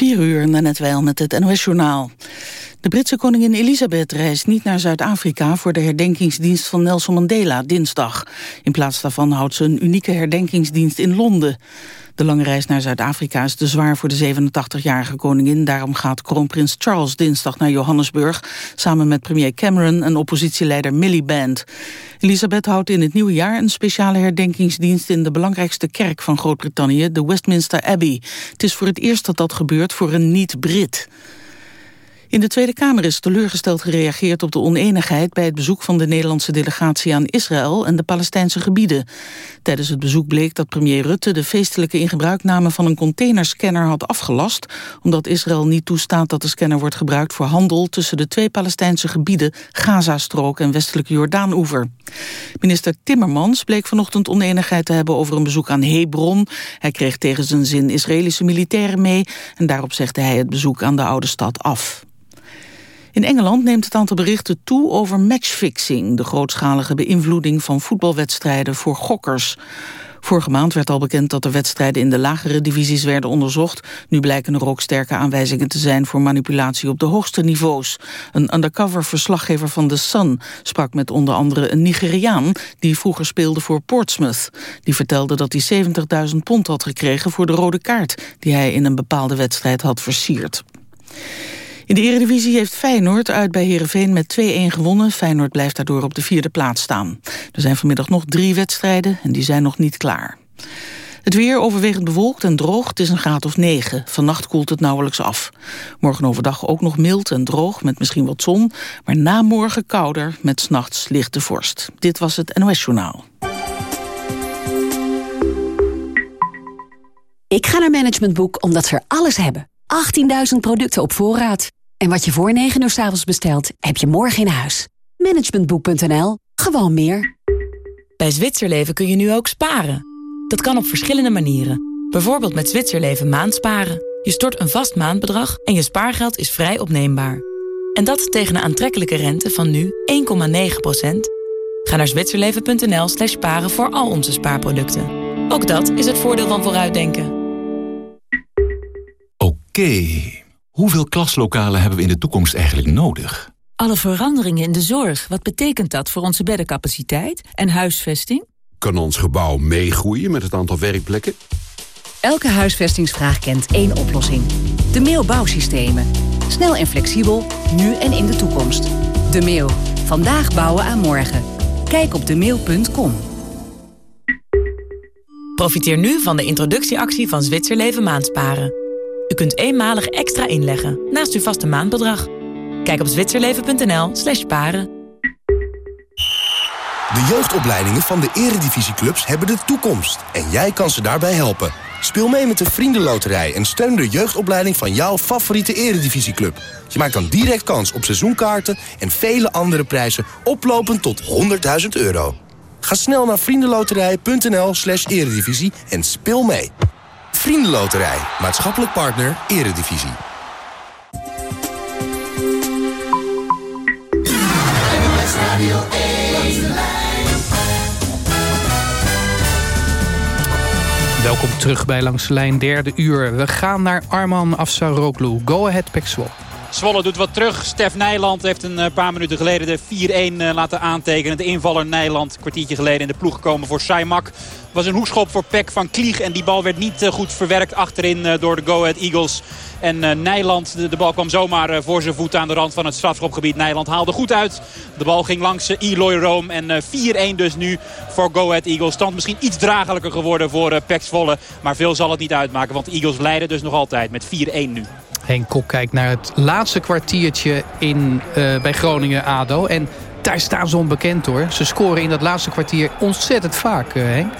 4 uur, net wel met het NOS-journaal. De Britse koningin Elisabeth reist niet naar Zuid-Afrika... voor de herdenkingsdienst van Nelson Mandela dinsdag. In plaats daarvan houdt ze een unieke herdenkingsdienst in Londen. De lange reis naar Zuid-Afrika is te zwaar voor de 87-jarige koningin. Daarom gaat kroonprins Charles dinsdag naar Johannesburg... samen met premier Cameron en oppositieleider Miliband. Elisabeth houdt in het nieuwe jaar een speciale herdenkingsdienst... in de belangrijkste kerk van Groot-Brittannië, de Westminster Abbey. Het is voor het eerst dat dat gebeurt voor een niet-Brit. In de Tweede Kamer is teleurgesteld gereageerd op de oneenigheid bij het bezoek van de Nederlandse delegatie aan Israël en de Palestijnse gebieden. Tijdens het bezoek bleek dat premier Rutte de feestelijke ingebruikname van een containerscanner had afgelast, omdat Israël niet toestaat dat de scanner wordt gebruikt voor handel tussen de twee Palestijnse gebieden, Gazastrook en westelijke Jordaanoever. Minister Timmermans bleek vanochtend oneenigheid te hebben over een bezoek aan Hebron. Hij kreeg tegen zijn zin Israëlische militairen mee en daarop zegde hij het bezoek aan de oude stad af. In Engeland neemt het aantal berichten toe over matchfixing... de grootschalige beïnvloeding van voetbalwedstrijden voor gokkers. Vorige maand werd al bekend dat de wedstrijden in de lagere divisies werden onderzocht. Nu blijken er ook sterke aanwijzingen te zijn voor manipulatie op de hoogste niveaus. Een undercover verslaggever van The Sun sprak met onder andere een Nigeriaan die vroeger speelde voor Portsmouth. Die vertelde dat hij 70.000 pond had gekregen voor de rode kaart die hij in een bepaalde wedstrijd had versierd. In de Eredivisie heeft Feyenoord uit bij Heerenveen met 2-1 gewonnen. Feyenoord blijft daardoor op de vierde plaats staan. Er zijn vanmiddag nog drie wedstrijden en die zijn nog niet klaar. Het weer overwegend bewolkt en droog, het is een graad of 9. Vannacht koelt het nauwelijks af. Morgen overdag ook nog mild en droog met misschien wat zon... maar na morgen kouder met s'nachts lichte vorst. Dit was het NOS Journaal. Ik ga naar Management Boek omdat ze er alles hebben. 18.000 producten op voorraad. En wat je voor 9 uur s avonds bestelt, heb je morgen in huis. Managementboek.nl. Gewoon meer. Bij Zwitserleven kun je nu ook sparen. Dat kan op verschillende manieren. Bijvoorbeeld met Zwitserleven maandsparen. Je stort een vast maandbedrag en je spaargeld is vrij opneembaar. En dat tegen een aantrekkelijke rente van nu 1,9%. Ga naar zwitserleven.nl slash sparen voor al onze spaarproducten. Ook dat is het voordeel van vooruitdenken. Oké. Hoeveel klaslokalen hebben we in de toekomst eigenlijk nodig? Alle veranderingen in de zorg, wat betekent dat voor onze beddencapaciteit en huisvesting? Kan ons gebouw meegroeien met het aantal werkplekken? Elke huisvestingsvraag kent één oplossing. De Mail Bouwsystemen. Snel en flexibel, nu en in de toekomst. De Mail. Vandaag bouwen aan morgen. Kijk op mail.com. Profiteer nu van de introductieactie van Zwitserleven Maandsparen. U kunt eenmalig extra inleggen naast uw vaste maandbedrag. Kijk op zwitserleven.nl slash sparen. De jeugdopleidingen van de eredivisieclubs hebben de toekomst. En jij kan ze daarbij helpen. Speel mee met de Vriendenloterij en steun de jeugdopleiding van jouw favoriete eredivisieclub. Je maakt dan direct kans op seizoenkaarten en vele andere prijzen oplopend tot 100.000 euro. Ga snel naar vriendenloterij.nl slash eredivisie en speel mee. Vriendenloterij, maatschappelijk partner, eredivisie. Welkom terug bij Langs de Lijn, derde uur. We gaan naar Arman Afsaroglu. Go ahead, Pek Zwolle doet wat terug. Stef Nijland heeft een eh, paar minuten geleden de 4-1 eh, laten aantekenen. De invaller Nijland, een kwartiertje geleden in de ploeg gekomen voor Saimak. was een hoekschop voor Peck van Klieg. En die bal werd niet eh, goed verwerkt achterin door de Go Ahead Eagles. En Nijland, de, bal kwam zomaar voor zijn voet aan de rand van het strafschopgebied. Nijland haalde goed uit. De bal ging langs Eloy Room. En 4-1 dus nu voor Go Ahead Eagles. Stand misschien iets dragelijker geworden voor Peck Zwolle. Maar veel zal het niet uitmaken. Want de Eagles leiden dus nog altijd met 4-1 nu. Henk Kok kijkt naar het laatste kwartiertje in, uh, bij Groningen-ADO. En daar staan ze onbekend hoor. Ze scoren in dat laatste kwartier ontzettend vaak, uh, Henk.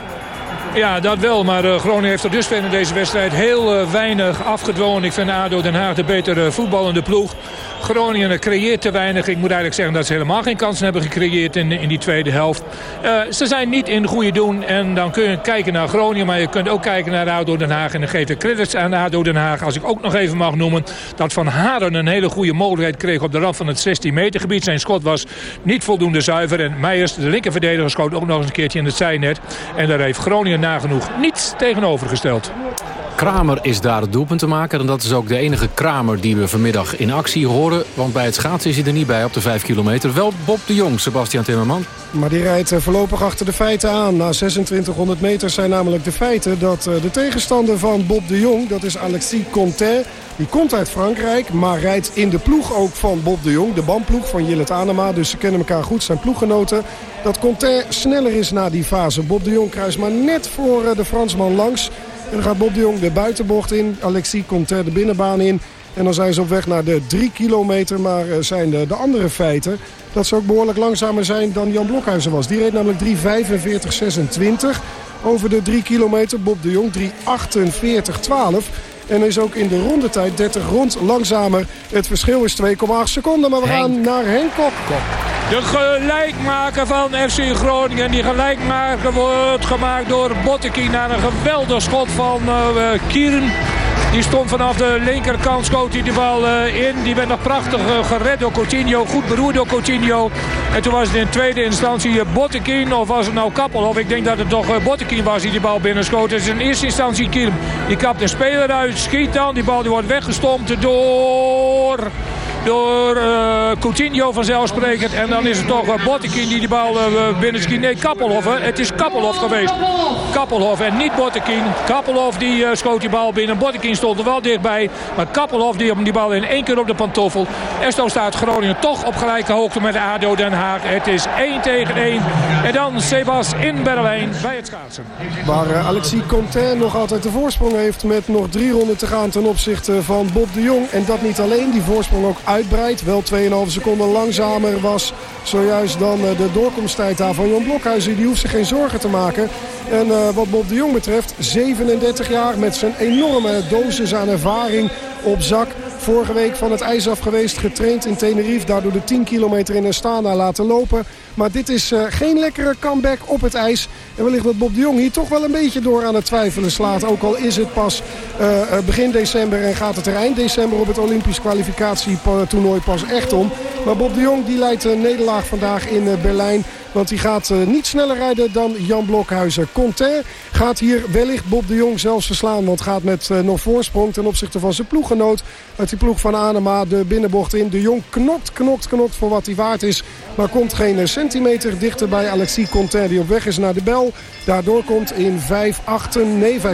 Ja, dat wel. Maar uh, Groningen heeft er dus in deze wedstrijd heel uh, weinig afgedwongen. Ik vind ADO Den Haag de betere voetballende ploeg. Groningen creëert te weinig. Ik moet eigenlijk zeggen dat ze helemaal geen kansen hebben gecreëerd in, in die tweede helft. Ze zijn niet in goede doen. En dan kun je kijken naar Groningen. Maar je kunt ook kijken naar ADO Den Haag. En dan geef ik credits aan ADO Den Haag. Als ik ook nog even mag noemen. Dat Van Haren een hele goede mogelijkheid kreeg op de rand van het 16 meter gebied. Zijn schot was niet voldoende zuiver. En Meijers, de linkerverdediger, schoot ook nog eens een keertje in het zijnet. En daar heeft Groningen nagenoeg niets tegenover gesteld. Kramer is daar het doelpunt te maken. En dat is ook de enige Kramer die we vanmiddag in actie horen. Want bij het schaatsen is hij er niet bij op de 5 kilometer. Wel Bob de Jong, Sebastian Timmerman. Maar die rijdt eh, voorlopig achter de feiten aan. Na 2600 meter zijn namelijk de feiten dat eh, de tegenstander van Bob de Jong... dat is Alexis Conté, die komt uit Frankrijk... maar rijdt in de ploeg ook van Bob de Jong, de bandploeg van Jillet Anema. Dus ze kennen elkaar goed, zijn ploeggenoten. Dat Conté sneller is na die fase. Bob de Jong kruist maar net voor de Fransman langs... En dan gaat Bob de Jong de buitenbocht in. Alexis komt de binnenbaan in. En dan zijn ze op weg naar de 3 kilometer. Maar eh, zijn de, de andere feiten dat ze ook behoorlijk langzamer zijn dan Jan Blokhuizen was. Die reed namelijk 3.45.26 over de 3 kilometer. Bob de Jong 3.48.12. En is ook in de rondetijd 30 rond langzamer. Het verschil is 2,8 seconden. Maar we gaan naar Henk Kok. De gelijkmaker van FC Groningen. Die gelijkmaker wordt gemaakt door Bottekin naar een geweldig schot van uh, Kieren. Die stond vanaf de linkerkant, schoot hij de bal uh, in. Die werd nog prachtig uh, gered door Coutinho. Goed beroerd door Coutinho. En toen was het in tweede instantie Bottekin. Of was het nou Kappelhof? Ik denk dat het toch Bottekin was die de bal binnenschoot. Het is in eerste instantie Kieren. Die kapt een speler uit. Schiet dan. Die bal die wordt weggestompt door door uh, Coutinho vanzelfsprekend. En dan is het toch uh, Bottekin die die bal uh, binnen schiet. Nee, Kappelhof. Hè. Het is Kappelhof geweest. Kappelhof en niet Bottekin. Kappelhof die schoot die bal binnen. Bottekin stond er wel dichtbij. Maar Kappelhof die op die bal in één keer op de pantoffel. En zo staat Groningen toch op gelijke hoogte met ADO Den Haag. Het is 1 tegen 1. En dan Sebas in Berlijn bij het schaatsen. Waar Alexis Contain nog altijd de voorsprong heeft met nog drie ronden te gaan ten opzichte van Bob de Jong. En dat niet alleen, die voorsprong ook uitbreidt. Wel 2,5 seconden langzamer was zojuist dan eh, de doorkomsttijd daar van Jan Blokhuizen. Die hoeft zich geen zorgen te maken. En uh, wat Bob de Jong betreft, 37 jaar met zijn enorme dosis aan ervaring op zak. Vorige week van het ijs af geweest, getraind in Tenerife. Daardoor de 10 kilometer in Astana laten lopen. Maar dit is uh, geen lekkere comeback op het ijs. En wellicht dat Bob de Jong hier toch wel een beetje door aan het twijfelen slaat. Ook al is het pas uh, begin december en gaat het er eind december op het Olympisch kwalificatietoernooi pas echt om. Maar Bob de Jong die leidt een nederlaag vandaag in Berlijn. Want hij gaat uh, niet sneller rijden dan Jan Blokhuizen. Conter gaat hier wellicht Bob de Jong zelfs verslaan. Want gaat met uh, nog voorsprong ten opzichte van zijn ploeggenoot. Uit die ploeg van Anema de binnenbocht in. De Jong knokt, knokt, knokt voor wat hij waard is. Maar komt geen centimeter dichter bij Alexis Conter die op weg is naar de bel. Daardoor komt in 5.48, nee 5.49.03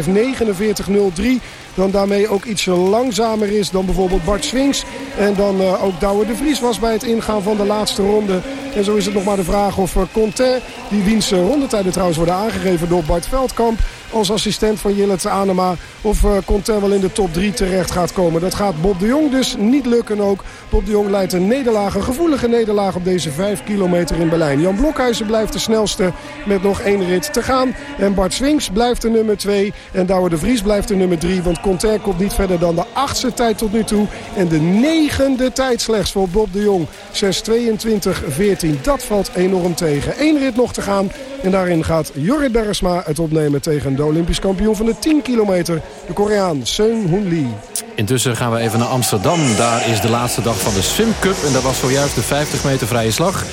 dan daarmee ook iets langzamer is dan bijvoorbeeld Bart Swings. En dan uh, ook Douwe de Vries was bij het ingaan van de laatste ronde. En zo is het nog maar de vraag of uh, Conter, die wiens uh, rondetijden trouwens worden aangegeven door Bart Veldkamp als assistent van Jillet Anema. Of uh, wel in de top 3 terecht gaat komen. Dat gaat Bob de Jong dus niet lukken ook. Bob de Jong leidt een nederlaag, een gevoelige nederlaag op deze 5 kilometer in Berlijn. Jan Blokhuizen blijft de snelste met nog één rit te gaan. En Bart Swings blijft de nummer 2. En Douwe de Vries blijft de nummer 3. Want Conter komt niet verder dan de achtste tijd tot nu toe. En de negende tijd slechts voor Bob de Jong. 6.22.14. Dat valt enorm tegen. Eén rit nog te gaan. En daarin gaat Jorrit Bergsma het opnemen tegen de Olympisch kampioen van de 10 kilometer. De Koreaan Seung Hoon Lee. Intussen gaan we even naar Amsterdam. Daar is de laatste dag van de Swim Cup. En dat was zojuist de 50 meter vrije slag.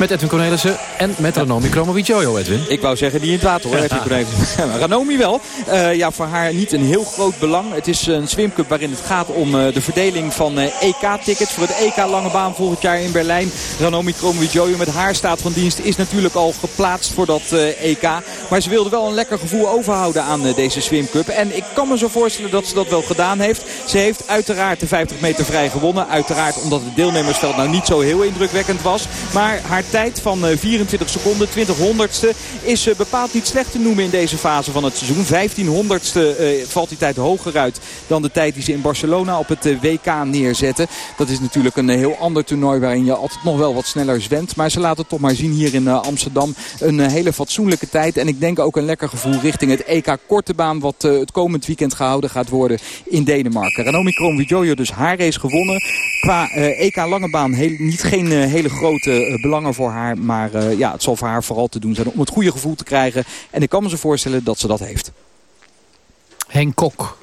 Met Edwin Cornelissen en met Ranomi Kromowidjojo, Edwin. Ik wou zeggen die in het water hoor, Edwin Cornelissen. Ranomi wel. Uh, ja, voor haar niet een heel groot belang. Het is een swimcup waarin het gaat om uh, de verdeling van uh, EK-tickets. Voor het EK Lange Baan volgend jaar in Berlijn. Ranomi Kromowidjojo met haar staat van dienst is natuurlijk al geplaatst voor dat EK. Maar ze wilde wel een lekker gevoel overhouden aan deze swimcup. En ik kan me zo voorstellen dat ze dat wel gedaan heeft. Ze heeft uiteraard de 50 meter vrij gewonnen. Uiteraard omdat het deelnemersveld nou niet zo heel indrukwekkend was. Maar haar tijd van 24 seconden, 20 honderdste, is bepaald niet slecht te noemen in deze fase van het seizoen. 15 honderdste uh, valt die tijd hoger uit dan de tijd die ze in Barcelona op het WK neerzetten. Dat is natuurlijk een heel ander toernooi waarin je altijd nog wel wat sneller zwemt. Maar ze laten toch maar zien hier in Amsterdam. Een hele fatsoenlijke tijd. En ik denk ook een lekker gevoel richting het EK Korte Baan wat het komend weekend gehouden gaat worden in Denemarken. Ranomi Kromowidjojo dus haar race gewonnen. Qua EK Lange Baan heel, niet geen hele grote belangen voor haar. Maar uh, ja, het zal voor haar vooral te doen zijn om het goede gevoel te krijgen. En ik kan me zo voorstellen dat ze dat heeft. Henk Kok.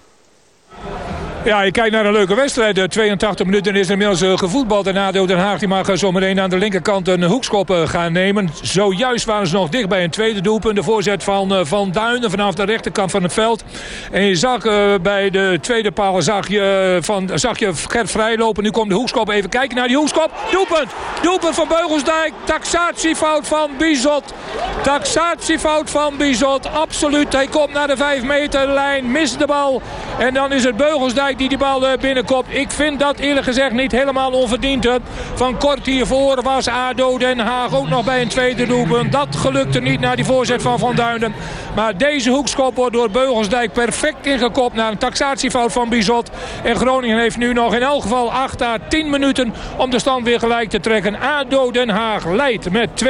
Ja, je kijkt naar een leuke wedstrijd. 82 minuten is inmiddels uh, gevoetbald. En ADO Den Haag die mag zo meteen aan de linkerkant een hoekschop gaan nemen. Zojuist waren ze nog dicht bij een tweede doelpunt. De voorzet van Van Duinen vanaf de rechterkant van het veld. En je zag bij de tweede paal zag je, van, zag je Gert vrijlopen. Nu komt de hoekschop. Even kijken naar die hoekschop. Doelpunt! Doelpunt van Beugelsdijk. Taxatiefout van Bizot. Taxatiefout van Bizot. Absoluut. Hij komt naar de 5 meter lijn. Mist de bal. En dan is het Beugelsdijk die die bal eh, binnenkomt. Ik vind dat eerlijk gezegd niet helemaal onverdiend. Van kort hiervoor was ADO Den Haag ook nog bij een tweede doelpunt. Dat gelukte niet na die voorzet van Van Duinen. Maar deze hoekschop wordt door Beugelsdijk perfect ingekopt naar een taxatiefout van Bizot. En Groningen heeft nu nog in elk geval 8 à 10 minuten om de stand weer gelijk te trekken. ADO Den Haag leidt met 2-1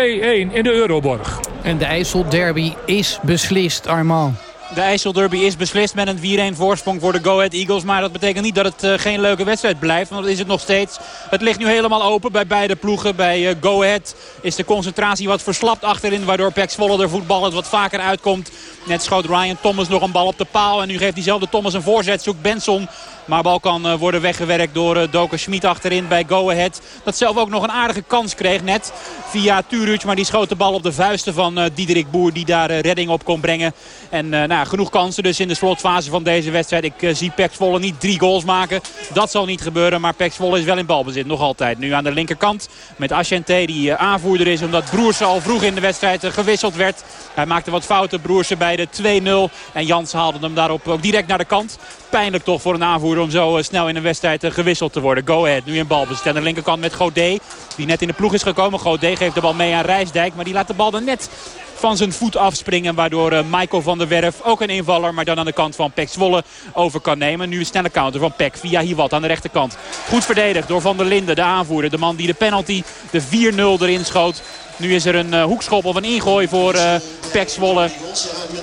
in de Euroborg. En de IJsselderby is beslist, Armand. De IJsselderby is beslist met een 4-1 voorsprong voor de Go Ahead Eagles. Maar dat betekent niet dat het uh, geen leuke wedstrijd blijft. Want dat is het nog steeds. Het ligt nu helemaal open bij beide ploegen. Bij uh, Go Ahead is de concentratie wat verslapt achterin. Waardoor Pax Volle er voetballend wat vaker uitkomt. Net schoot Ryan Thomas nog een bal op de paal. En nu geeft diezelfde Thomas een voorzet. Zoekt Benson maar bal kan eh, worden weggewerkt door uh, Doker Schmid achterin bij Go Ahead. Dat zelf ook nog een aardige kans kreeg net via Turuc. Maar die schoot de bal op de vuisten van uh, Diederik Boer die daar redding op kon brengen. En nou, genoeg kansen dus in de slotfase van deze wedstrijd. Ik zie Pex Volle niet drie goals maken. Dat zal niet gebeuren. Maar Pex Volle is wel in balbezit. Nog altijd. Nu aan de linkerkant met Asciente die aanvoerder is. Omdat Broersen al vroeg in de wedstrijd gewisseld werd. Hij maakte wat fouten Broersen bij de 2-0. En Jans haalde hem daarop ook direct naar de kant. Pijnlijk toch voor een aanvoerder om zo eh, snel in een wedstrijd eh, gewisseld te worden. Go ahead, nu in balbezit. Aan de linkerkant met Godet, die net in de ploeg is gekomen. Godet geeft de bal mee aan Rijsdijk, maar die laat de bal er net van zijn voet afspringen. Waardoor uh, Michael van der Werf, ook een invaller, maar dan aan de kant van Pek Zwolle over kan nemen. Nu een snelle counter van Pek via Hiwat aan de rechterkant. Goed verdedigd door Van der Linden, de aanvoerder. De man die de penalty, de 4-0 erin schoot. Nu is er een uh, hoekschop of een ingooi voor uh, Pek Zwolle.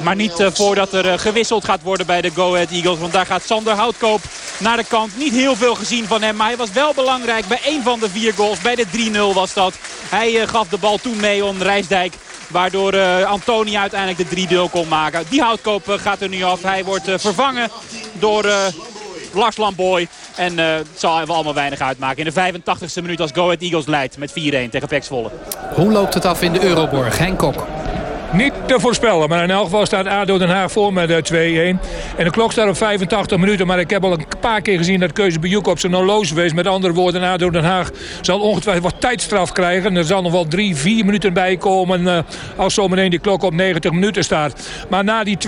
Maar niet uh, voordat er gewisseld gaat worden bij de Go Ahead Eagles. Want daar gaat Sander Houtkoop naar de kant. Niet heel veel gezien van hem. Maar hij was wel belangrijk bij één van de vier goals. Bij de 3-0 was dat. Hij gaf de bal toen mee om Rijsdijk. Waardoor uh, uiteindelijk de 3-0 kon maken. Die houtkoop gaat er nu af. Hij wordt vervangen door Lars Lamboy. En het zal allemaal weinig uitmaken. In de 85e minuut als Go Ahead Eagles leidt met 4-1 tegen Pek. Hoe loopt het af in de Euroborg? Henk Kok. Niet te voorspellen, maar in elk geval staat ADO Den Haag voor met 2-1. En de klok staat op 85 minuten, maar ik heb al een paar keer gezien dat Keuze Bejoek op zijn horloge geweest. Met andere woorden, ADO Den Haag zal ongetwijfeld wat tijdstraf krijgen. Er zal nog wel 3, 4 minuten bij komen uh, als zometeen die klok op 90 minuten staat. Maar na die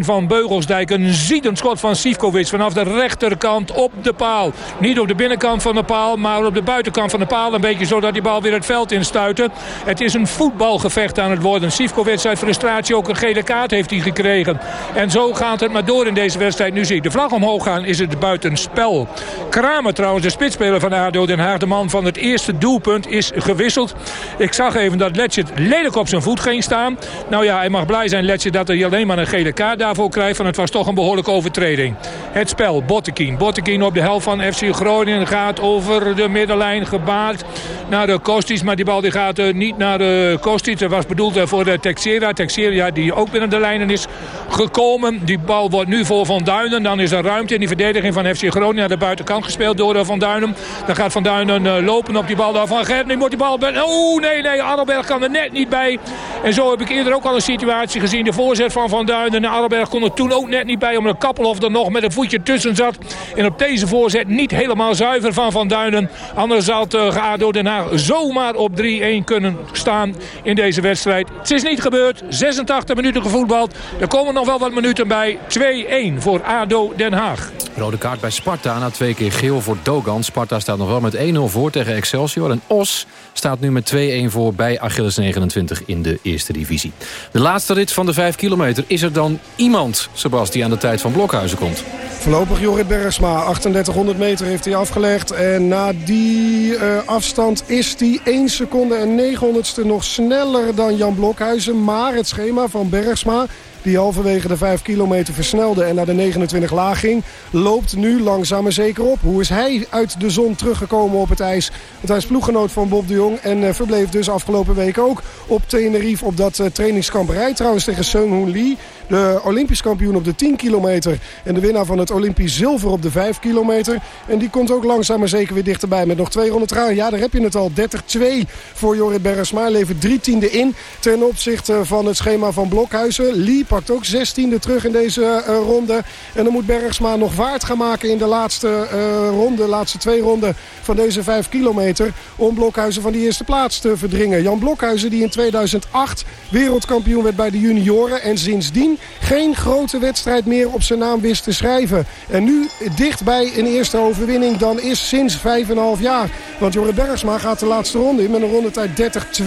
2-1 van Beugelsdijk, een ziedend schot van Sivkovic vanaf de rechterkant op de paal. Niet op de binnenkant van de paal, maar op de buitenkant van de paal. Een beetje zodat die bal weer het veld instuiten. Het is een voetbalgevecht aan het worden. Sivkovic uit frustratie ook een gele kaart heeft hij gekregen. En zo gaat het maar door in deze wedstrijd. Nu zie ik de vlag omhoog gaan, is het buitenspel. Kramer trouwens, de spitsspeler van ADO Den Haag, de man van het eerste doelpunt, is gewisseld. Ik zag even dat Letchert lelijk op zijn voet ging staan. Nou ja, hij mag blij zijn, Letchert, dat hij alleen maar een gele kaart daarvoor krijgt. Want het was toch een behoorlijke overtreding. Het spel, Bottekin. Bottekin op de helft van FC Groningen gaat over de middenlijn gebaard naar de Kostis. Maar die bal die gaat uh, niet naar de Kostis. Dat was bedoeld uh, voor de Texera. Texeria die ook binnen de lijnen is gekomen. Die bal wordt nu voor Van Duinen. Dan is er ruimte in die verdediging van FC Groningen naar de buitenkant gespeeld door Van Duinen. Dan gaat Van Duinen uh, lopen op die bal daar van Gert. Nu moet die bal... Oh nee, nee, Adelberg kan er net niet bij. En zo heb ik eerder ook al een situatie gezien. De voorzet van Van Duinen. En Adelberg kon er toen ook net niet bij. Omdat Kappelhof er nog met een voetje tussen zat. En op deze voorzet niet helemaal zuiver van Van Duinen. Anders had uh, ADO Den Haag zomaar op 3-1 kunnen staan in deze wedstrijd. Het is niet gebeurd. 86 minuten gevoetbald. Er komen nog wel wat minuten bij. 2-1 voor ADO Den Haag. Rode kaart bij Sparta na twee keer geel voor Dogan. Sparta staat nog wel met 1-0 voor tegen Excelsior. En Os staat nu met 2-1 voor bij Achilles 29 in de eerste divisie. De laatste rit van de 5 kilometer. Is er dan iemand, Sebastian, aan de tijd van Blokhuizen komt? Voorlopig Jorrit Bergsma. 3800 meter heeft hij afgelegd. En na die uh, afstand is hij 1 seconde en 900ste nog sneller dan Jan Blokhuizen. Maar het schema van Bergsma die halverwege de 5 kilometer versnelde en naar de 29 laag ging, loopt nu langzaam maar zeker op. Hoe is hij uit de zon teruggekomen op het ijs? Want hij is ploeggenoot van Bob de Jong en uh, verbleef dus afgelopen week ook op Tenerife op dat uh, trainingskamp. Rijdt trouwens tegen Seung Hoon Lee. De Olympisch kampioen op de 10 kilometer. En de winnaar van het Olympisch zilver op de 5 kilometer. En die komt ook langzaam maar zeker weer dichterbij. Met nog 200 gaan. Ja, daar heb je het al. 30-2 voor Jorrit Bergsma. Levert drie tiende in ten opzichte van het schema van Blokhuizen. Lee pakt ook 16e terug in deze uh, ronde. En dan moet Bergsma nog waard gaan maken in de laatste uh, ronde. De laatste twee ronden van deze 5 kilometer. Om Blokhuizen van die eerste plaats te verdringen. Jan Blokhuizen die in 2008 wereldkampioen werd bij de junioren. En sindsdien geen grote wedstrijd meer op zijn naam wist te schrijven. En nu dicht bij een eerste overwinning dan is sinds 5,5 jaar. Want Jorrit Bergsma gaat de laatste ronde in met een rondetijd 30-2.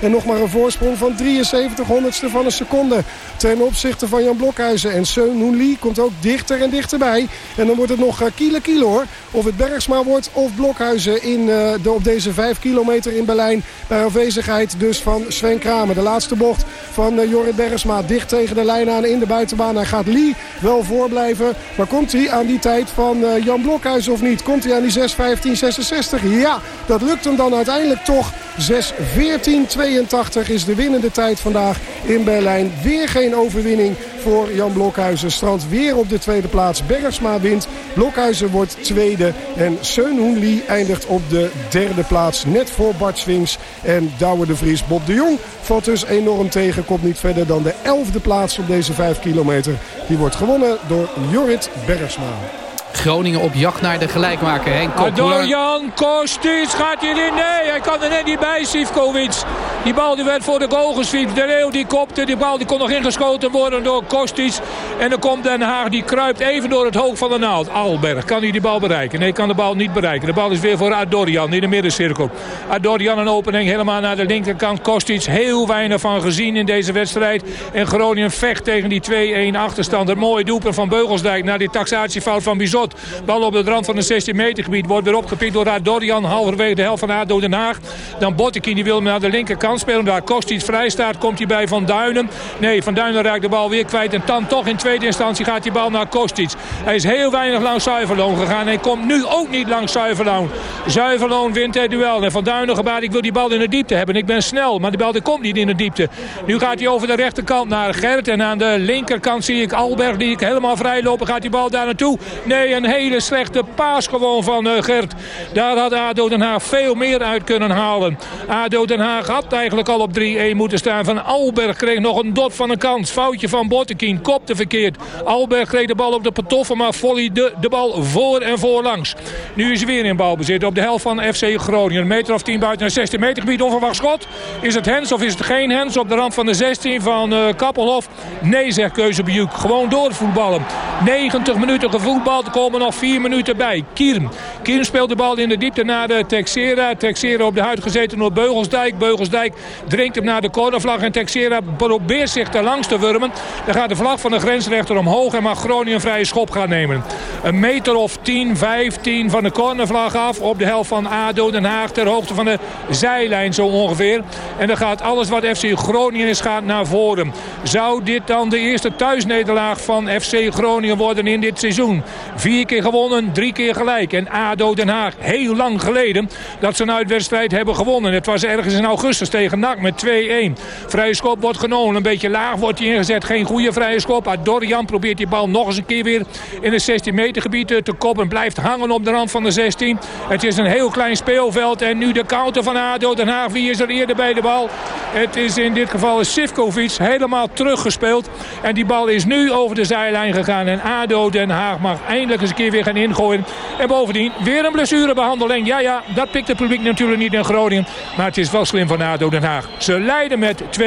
En nog maar een voorsprong van 73 honderdste van een seconde. Ten opzichte van Jan Blokhuizen. En Seun Lee komt ook dichter en dichterbij. En dan wordt het nog kilo kilo hoor. Of het Bergsma wordt of Blokhuizen in, uh, de, op deze 5 kilometer in Berlijn. Bij afwezigheid dus van Sven Kramer. De laatste bocht van uh, Jorrit Bergsma. Dicht tegen de lijn in de buitenbaan. Hij gaat Lee wel voorblijven. Maar komt hij aan die tijd van uh, Jan Blokhuizen of niet? Komt hij aan die 6.15.66? Ja, dat lukt hem dan uiteindelijk toch. 6.14.82 is de winnende tijd vandaag in Berlijn. Weer geen overwinning voor Jan Blokhuizen. Strand weer op de tweede plaats. Bergsma wint. Blokhuizen wordt tweede. En Seun Hoen Lee eindigt op de derde plaats. Net voor Bart Swings en Douwe de Vries. Bob de Jong valt dus enorm tegen. Komt niet verder dan de elfde plaats op deze vijf kilometer. Die wordt gewonnen door Jorrit Bergsma. Groningen op jacht naar de gelijkmaker. Henk Kop. Jan Kostic gaat hierin. Nee, hij kan er net niet bij, Sivkovic. Die bal die werd voor de goal geswiept. De Leeuw die kopte. Die bal die kon nog ingeschoten worden door Kostic. En dan komt Den Haag. Die kruipt even door het hoog van de naald. Alberg, kan hij die bal bereiken? Nee, kan de bal niet bereiken. De bal is weer voor Adorian in de middencirkel. Adorian een opening helemaal naar de linkerkant. Kostic heel weinig van gezien in deze wedstrijd. En Groningen vecht tegen die 2-1 achterstand. Een mooie doelpunt van Beugelsdijk naar die taxatiefout van Bizot. Bal op de rand van het 16 meter gebied. Wordt weer opgepikt door Dorian. Halverwege de helft van ADO Den Haag. Dan Bottekin die wil naar de linkerkant spelen. Daar Kostic vrij staat. Komt hij bij Van Duinen. Nee, Van Duinen raakt de bal weer kwijt. En dan toch in tweede instantie gaat die bal naar Kostic. Hij is heel weinig langs Zuiverloon gegaan. Hij komt nu ook niet langs Zuiverloon. Zuiverloon wint het duel. En Van Duinen gebaat. Ik wil die bal in de diepte hebben. Ik ben snel. Maar die bal die komt niet in de diepte. Nu gaat hij over de rechterkant naar Gert. En aan de linkerkant zie ik Alberg die ik helemaal vrij lopen. Gaat die bal daar naartoe? Nee, een hele slechte paas gewoon van uh, Gert. Daar had ADO Den Haag veel meer uit kunnen halen. ADO Den Haag had eigenlijk al op 3-1 moeten staan. Van Alberg kreeg nog een dot van een kans. Foutje van Bottekin. Kopte verkeerd. Alberg kreeg de bal op de patoffel. Maar volley de, de bal voor en voor langs. Nu is hij weer in balbezit. Op de helft van FC Groningen. Een meter of 10 buiten het 16 meter gebied. Onverwacht schot. Is het Hens of is het geen Hens? Op de rand van de 16 van uh, Kappelhof. Nee, zegt Keuzebejuk. Gewoon doorvoetballen. 90 minuten gevoetbald. Er nog 4 minuten bij. Kierm. Kierm speelt de bal in de diepte naar de Texera. Texera op de huid gezeten door Beugelsdijk. Beugelsdijk dringt hem naar de cornervlag. En Texera probeert zich er langs te wurmen. Dan gaat de vlag van de grensrechter omhoog. En mag Groningen een vrije schop gaan nemen. Een meter of 10, 15 van de cornervlag af. Op de helft van ADO Den Haag. Ter hoogte van de zijlijn zo ongeveer. En dan gaat alles wat FC Groningen is gaat naar voren. Zou dit dan de eerste thuisnederlaag van FC Groningen worden in dit seizoen? Vier keer gewonnen, drie keer gelijk. En ADO Den Haag, heel lang geleden dat ze een uitwedstrijd hebben gewonnen. Het was ergens in augustus tegen NAC met 2-1. Vrije schop wordt genomen, een beetje laag wordt hij ingezet. Geen goede vrije schop. Adorian probeert die bal nog eens een keer weer in het 16 meter gebied te koppen. Blijft hangen op de rand van de 16. Het is een heel klein speelveld. En nu de counter van ADO Den Haag. Wie is er eerder bij de bal? Het is in dit geval Sivkovic helemaal teruggespeeld. En die bal is nu over de zijlijn gegaan. En ADO Den Haag mag eindelijk eens een keer weer gaan ingooien. En bovendien weer een blessurebehandeling. Ja, ja, dat pikt het publiek natuurlijk niet in Groningen. Maar het is wel slim van ADO Den Haag. Ze leiden met 2-1.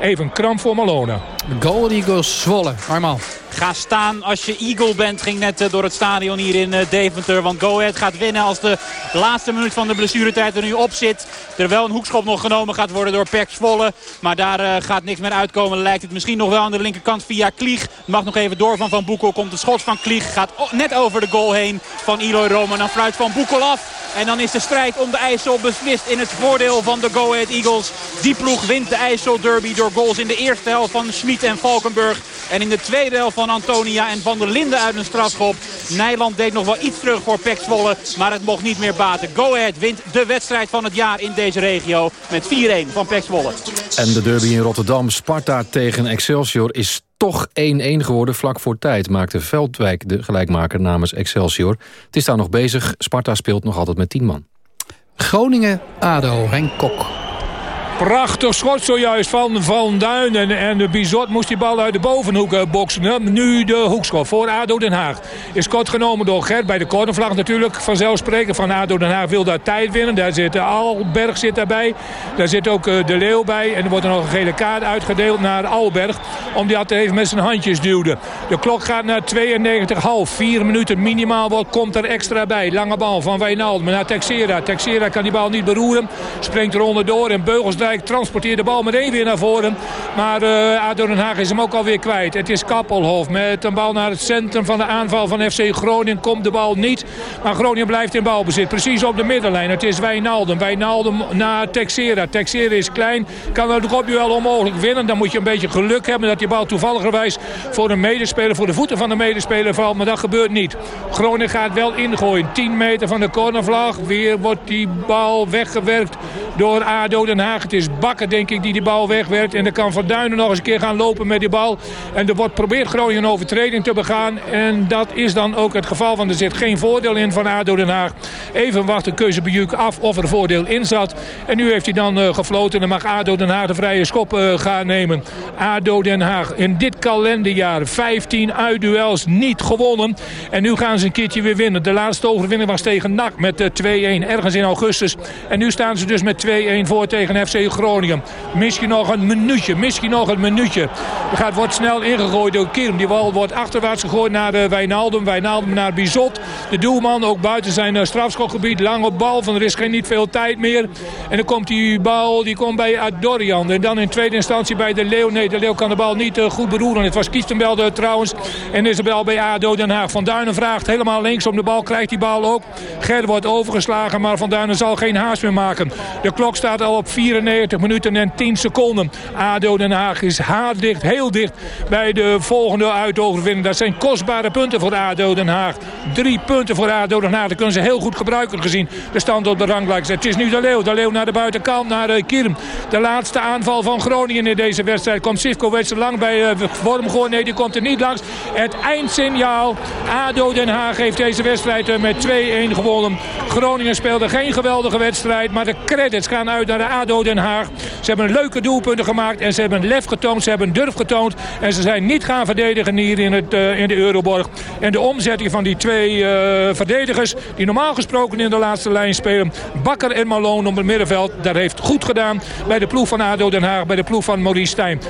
Even kramp voor Malone. Goal Eagles Zwolle. Armal. Ga staan als je Eagle bent. Ging net door het stadion hier in Deventer. Want Go Ahead gaat winnen als de laatste minuut van de blessuretijd er nu op zit. Er wel een hoekschop nog genomen gaat worden door Pek Zwolle. Maar daar uh, gaat niks meer uitkomen. Lijkt het misschien nog wel aan de linkerkant via Klieg. Mag nog even door van Van Boekel. Komt het schot van Klieg. Gaat net over de goal heen van Eloy Roman. Dan fluit Van Boekel af. En dan is de strijd om de IJssel beslist in het voordeel van de Go Ahead Eagles. Die ploeg wint de IJssel Derby door goals in de eerste helft van Schmid en Valkenburg. En in de tweede helft van Antonia en Van der Linden uit een strafschop. Nijland deed nog wel iets terug voor Pek Zwolle. Maar het mocht niet meer baten. Go Ahead wint de wedstrijd van het jaar in deze regio. Met 4-1 van Pek Zwolle. En de derby in Rotterdam, Sparta tegen Excelsior... is toch 1-1 geworden vlak voor tijd. Maakte Veldwijk de gelijkmaker namens Excelsior. Het is daar nog bezig. Sparta speelt nog altijd met 10 man. Groningen, ADO, Henk Kok. Prachtig schot zojuist van Van Duinen. En de Bizot moest die bal uit de bovenhoek eh, boksen. Nu de hoekschop voor ADO Den Haag. Is kort genomen door Gert bij de cornervlag natuurlijk. Vanzelfsprekend van ADO Den Haag wil daar tijd winnen. Daar zit Alberg zit daarbij. Daar zit ook eh, De Leeuw bij. En er wordt nog een gele kaart uitgedeeld naar Alberg. Omdat hij even met zijn handjes duwde. De klok gaat naar 92,5. Vier minuten minimaal wat komt er extra bij. Lange bal van Wijnaldum naar Texera. Texera kan die bal niet beroeren. Springt er onderdoor en Beugels transporteert de bal meteen weer naar voren. Maar uh, ADO Den Haag is hem ook alweer kwijt. Het is Kappelhof met een bal naar het centrum van de aanval van FC Groningen. Komt de bal niet. Maar Groningen blijft in balbezit. Precies op de middenlijn. Het is Wijnaldum. Wijnaldum naar Texera. Texera is klein. Kan het wel onmogelijk winnen. Dan moet je een beetje geluk hebben dat die bal toevalligerwijs voor een medespeler, voor de voeten van de medespeler valt. Maar dat gebeurt niet. Groningen gaat wel ingooien. 10 meter van de cornervlag. Weer wordt die bal weggewerkt door ADO Den Haag. Het is Bakker, denk ik, die die bal wegwerkt. En dan kan Van Duinen nog eens een keer gaan lopen met die bal. En er wordt probeert Groningen een overtreding te begaan. En dat is dan ook het geval. Want er zit geen voordeel in van ADO Den Haag. Even wacht de Bejuk af of er voordeel in zat. En nu heeft hij dan uh, gefloten. En dan mag ADO Den Haag de vrije schop uh, gaan nemen. ADO Den Haag in dit kalenderjaar 15 uitduels niet gewonnen. En nu gaan ze een keertje weer winnen. De laatste overwinning was tegen NAC met uh, 2-1 ergens in augustus. En nu staan ze dus met 2-1 voor tegen FC Groningen. Misschien nog een minuutje, misschien nog een minuutje. Gaat, wordt snel ingegooid door Kirm. Die bal wordt achterwaarts gegooid naar uh, Wijnaldum. Wijnaldum naar Bizot. De doelman ook buiten zijn uh, strafschopgebied. Lang op bal, van er is geen niet veel tijd meer. En dan komt die bal, die komt bij Adorian. En dan in tweede instantie bij de Leeuw. Nee, de Leeuw kan de bal niet uh, goed beroeren. Het was Kiestenbelde trouwens. En is de bal bij ADO Den Haag. Van Duinen vraagt helemaal links om de bal. Krijgt die bal ook. Ger wordt overgeslagen, maar Van Duinen zal geen haast meer maken. De klok staat al op 94 40 minuten en 10 seconden. ADO Den Haag is haardicht, heel dicht bij de volgende uitoverwinning. Dat zijn kostbare punten voor ADO Den Haag. Drie punten voor ADO Den Haag. Dat kunnen ze heel goed gebruiken gezien de stand op de ranglijst. Het is nu de Leeuw. De Leeuw naar de buitenkant, naar uh, Kirm. De laatste aanval van Groningen in deze wedstrijd. Komt Sivkovic lang bij uh, Worm Nee, die komt er niet langs. Het eindsignaal. ADO Den Haag heeft deze wedstrijd uh, met 2-1 gewonnen. Groningen speelde geen geweldige wedstrijd. Maar de credits gaan uit naar de ADO Den Haag. Ze hebben leuke doelpunten gemaakt en ze hebben lef getoond. Ze hebben durf getoond. En ze zijn niet gaan verdedigen hier in, het, uh, in de Euroborg. En de omzetting van die twee uh, verdedigers... die normaal gesproken in de laatste lijn spelen... Bakker en Malone op het middenveld. Dat heeft goed gedaan bij de ploeg van ADO Den Haag. Bij de ploeg van Maurice Stijn.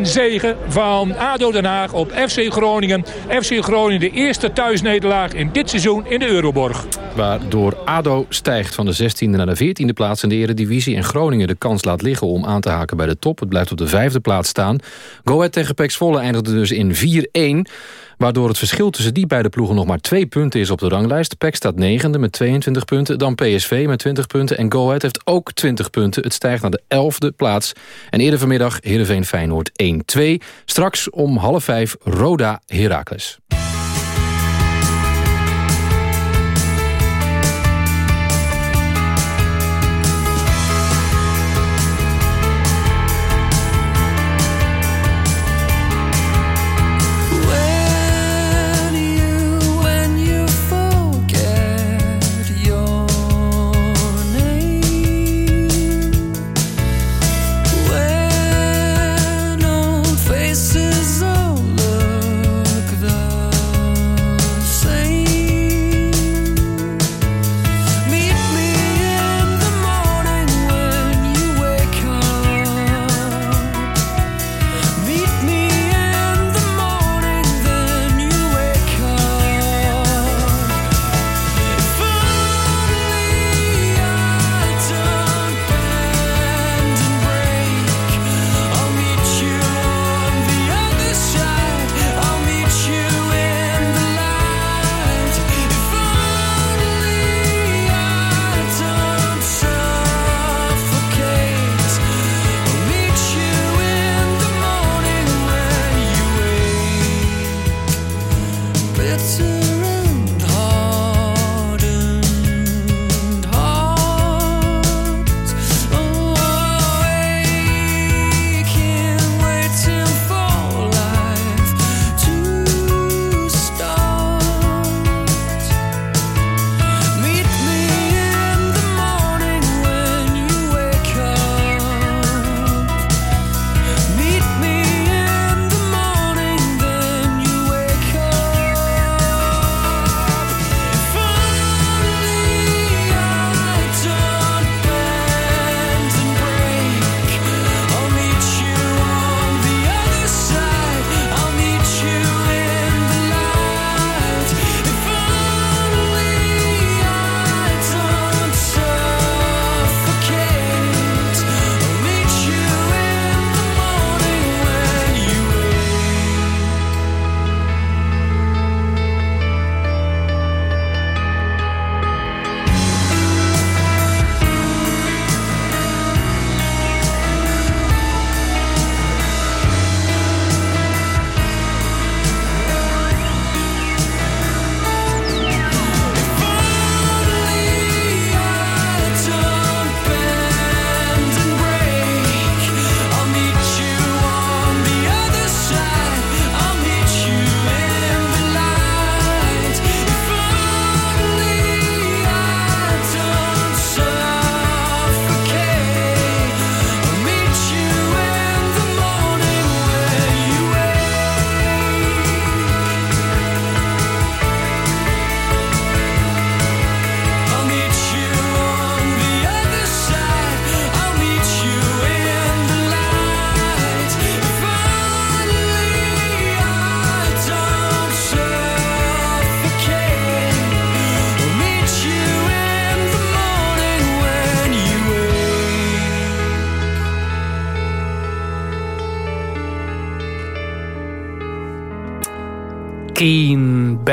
2-1 zegen van ADO Den Haag op FC Groningen. FC Groningen de eerste thuisnederlaag in dit seizoen in de Euroborg. Waardoor ADO stijgt van de 16e naar de 14e plaats in de Eredivisie... en Groningen de kans laat liggen om aan te haken bij de top. Het blijft op de vijfde plaats staan. Go Ahead tegen Pax Volle eindigde dus in 4-1... Waardoor het verschil tussen die beide ploegen nog maar twee punten is op de ranglijst. PEC staat negende met 22 punten. Dan PSV met 20 punten. En Go Ahead heeft ook 20 punten. Het stijgt naar de elfde plaats. En eerder vanmiddag Heerenveen Feyenoord 1-2. Straks om half vijf Roda Heracles.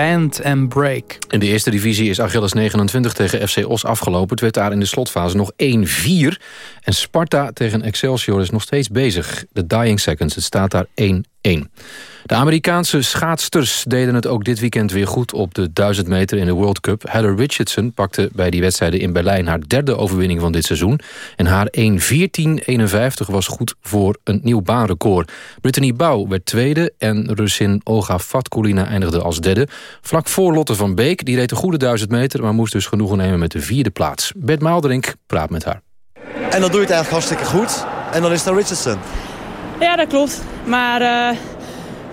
Ben. And Break. In de eerste divisie is Achilles 29 tegen FC Os afgelopen. Het werd daar in de slotfase nog 1-4. En Sparta tegen Excelsior is nog steeds bezig. De dying seconds, het staat daar 1-1. De Amerikaanse schaatsters deden het ook dit weekend weer goed op de 1000 meter in de World Cup. Heather Richardson pakte bij die wedstrijden in Berlijn haar derde overwinning van dit seizoen. En haar 1.14.51 was goed voor een nieuw baanrecord. Brittany Bouw werd tweede en Russin Olga Fatkulina eindigde als derde. Vlak voor Lotte van Beek, die reed een goede 1000 meter... maar moest dus genoegen nemen met de vierde plaats. Bert Maalderink praat met haar. En dan doe je het eigenlijk hartstikke goed. En dan is het Richardson. Ja, dat klopt. Maar uh,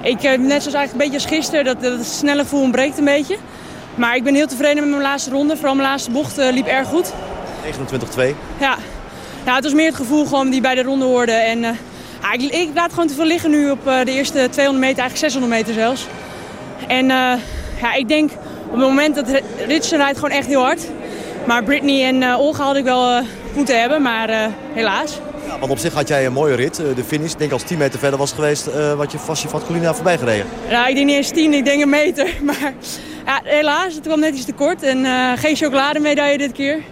ik heb net zoals eigenlijk een beetje als gisteren, dat, dat het snelle gevoel ontbreekt een beetje. Maar ik ben heel tevreden met mijn laatste ronde. Vooral mijn laatste bocht uh, liep erg goed. 29-2. Ja. ja, het was meer het gevoel gewoon die bij de ronde hoorde. En uh, ja, ik, ik, laat gewoon te veel liggen nu op de eerste 200 meter, eigenlijk 600 meter zelfs. En ja, ik denk op het moment dat Richardson rijdt gewoon echt heel hard. Maar Britney en Olga had ik wel moeten hebben, maar helaas. Ja, want op zich had jij een mooie rit. Eh, de finish, ik denk als 10 meter verder was geweest, wat je Fassi Fatkulina voorbij gereden. Ja, ik denk niet eens 10, ik denk een meter. Maar ja, helaas, het kwam net iets te kort. En geen chocolademedaille dit keer.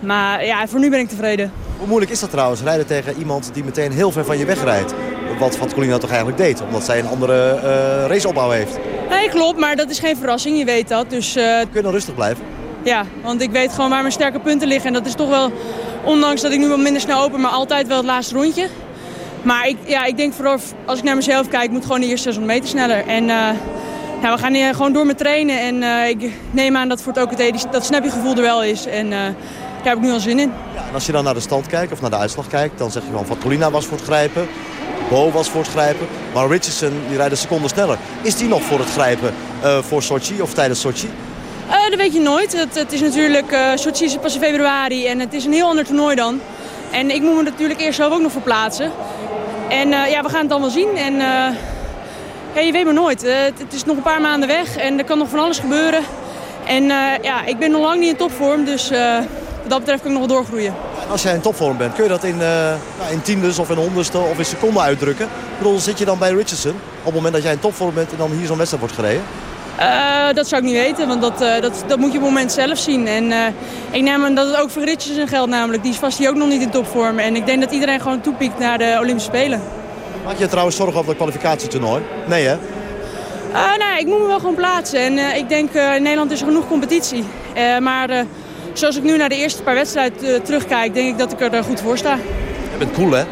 Maar ja, voor nu ben ik tevreden. Hoe moeilijk is dat trouwens, rijden tegen iemand die meteen heel ver van je wegrijdt? Wat Fatkulina toch eigenlijk deed, omdat zij een andere uh, raceopbouw heeft. Nee, klopt, maar dat is geen verrassing, je weet dat. Dus, uh... Kun je dan rustig blijven? Ja, want ik weet gewoon waar mijn sterke punten liggen. En dat is toch wel, ondanks dat ik nu wat minder snel open, maar altijd wel het laatste rondje. Maar ik, ja, ik denk vooral, als ik naar mezelf kijk, moet gewoon de eerste 600 meter sneller. En uh, we gaan hier gewoon door met trainen. En ik neem aan dat voor het OKT dat snappy gevoel er wel is. En daar heb ik nu al zin in. Ja, en als je dan naar de stand kijkt of naar de uitslag kijkt, dan zeg je gewoon van Colina was voor het grijpen. Bo was voor het grijpen. Maar Richardson die rijdt een seconde sneller. Is die nog voor het grijpen voor Sochi of tijdens Sochi? Uh, dat weet je nooit. Het, het is natuurlijk, uh, Sochi is pas in februari en het is een heel ander toernooi dan. En ik moet me natuurlijk eerst zelf ook nog verplaatsen. En uh, ja, we gaan het allemaal zien. En ja, je weet maar nooit. Het, het, is nog een paar maanden weg en er kan nog van alles gebeuren. En ja, ik ben nog lang niet in topvorm, dus wat dat betreft kan ik nog wel doorgroeien. En als jij in topvorm bent, kun je dat in, nou, in tiendes of in honderdste of in seconden uitdrukken? Ik bedoel, zit je dan bij Richardson op het moment dat jij in topvorm bent en dan hier zo'n wedstrijd wordt gereden? Uh, dat zou ik niet weten, want dat, uh, dat, dat moet je op het moment zelf zien. En uh, ik neem aan dat het ook voor Richardson geldt namelijk. Die is vast hier ook nog niet in topvorm. En ik denk dat iedereen gewoon toepiekt naar de Olympische Spelen. Maak je trouwens zorgen over het kwalificatietoernooi? Nee hè? nou, ik moet me wel gewoon plaatsen. En ik denk in Nederland is er genoeg competitie. maar zoals ik nu naar de eerste paar wedstrijden terugkijk, denk ik dat ik er goed voor sta. Je bent cool hè?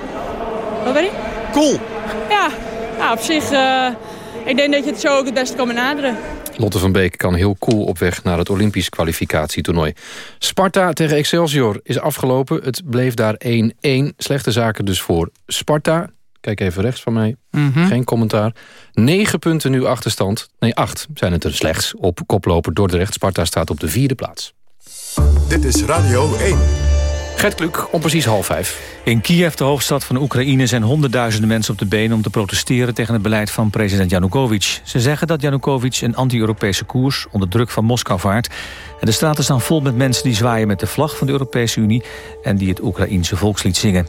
Wat ben je? Cool! Ja, ja op zich ik denk dat je het zo ook het beste kan benaderen. Lotte van Beek kan heel cool op weg naar het Olympisch kwalificatietoernooi. Sparta tegen Excelsior is afgelopen. Het bleef daar 1-1. Slechte zaken dus voor Sparta. Kijk even rechts van mij. Mhm. Geen commentaar. Negen punten nu achterstand. Nee, acht zijn het er slechts. Op koploper Dordrecht. Sparta staat op de vierde plaats. Dit is Radio 1. Gert Kluk, om precies half vijf. In Kiev, de hoofdstad van Oekraïne, zijn honderdduizenden mensen op de benen... om te protesteren tegen het beleid van president Janukovic. Ze zeggen dat Janukovic een anti-Europese koers onder druk van Moskou vaart. En de straten staan vol met mensen die zwaaien met de vlag van de Europese Unie... en die het Oekraïense volkslied zingen.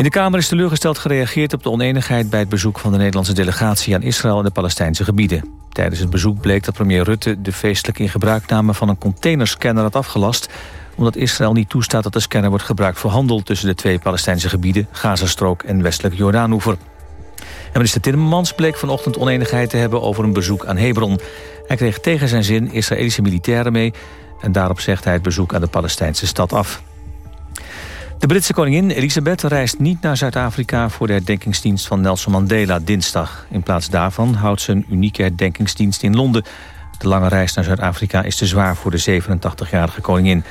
In de Kamer is teleurgesteld gereageerd op de oneenigheid... bij het bezoek van de Nederlandse delegatie aan Israël en de Palestijnse gebieden. Tijdens het bezoek bleek dat premier Rutte de feestelijke ingebruikname van een containerscanner had afgelast omdat Israël niet toestaat dat de scanner wordt gebruikt voor handel... tussen de twee Palestijnse gebieden, Gazastrook en westelijk Jordaanoever. En minister Timmermans bleek vanochtend oneenigheid te hebben over een bezoek aan Hebron. Hij kreeg tegen zijn zin Israëlische militairen mee... en daarop zegt hij het bezoek aan de Palestijnse stad af. De Britse koningin Elisabeth reist niet naar Zuid-Afrika... voor de herdenkingsdienst van Nelson Mandela dinsdag. In plaats daarvan houdt ze een unieke herdenkingsdienst in Londen. De lange reis naar Zuid-Afrika is te zwaar voor de 87-jarige koningin.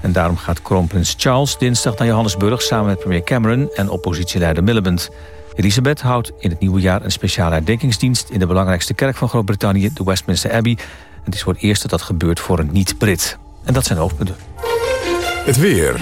En daarom gaat kroonprins Charles dinsdag naar Johannesburg... samen met premier Cameron en oppositieleider Miliband. Elisabeth houdt in het nieuwe jaar een speciale herdenkingsdienst... in de belangrijkste kerk van Groot-Brittannië, de Westminster Abbey. Het is voor het eerst dat dat gebeurt voor een niet-Brit. En dat zijn de hoofdpunten. Het weer.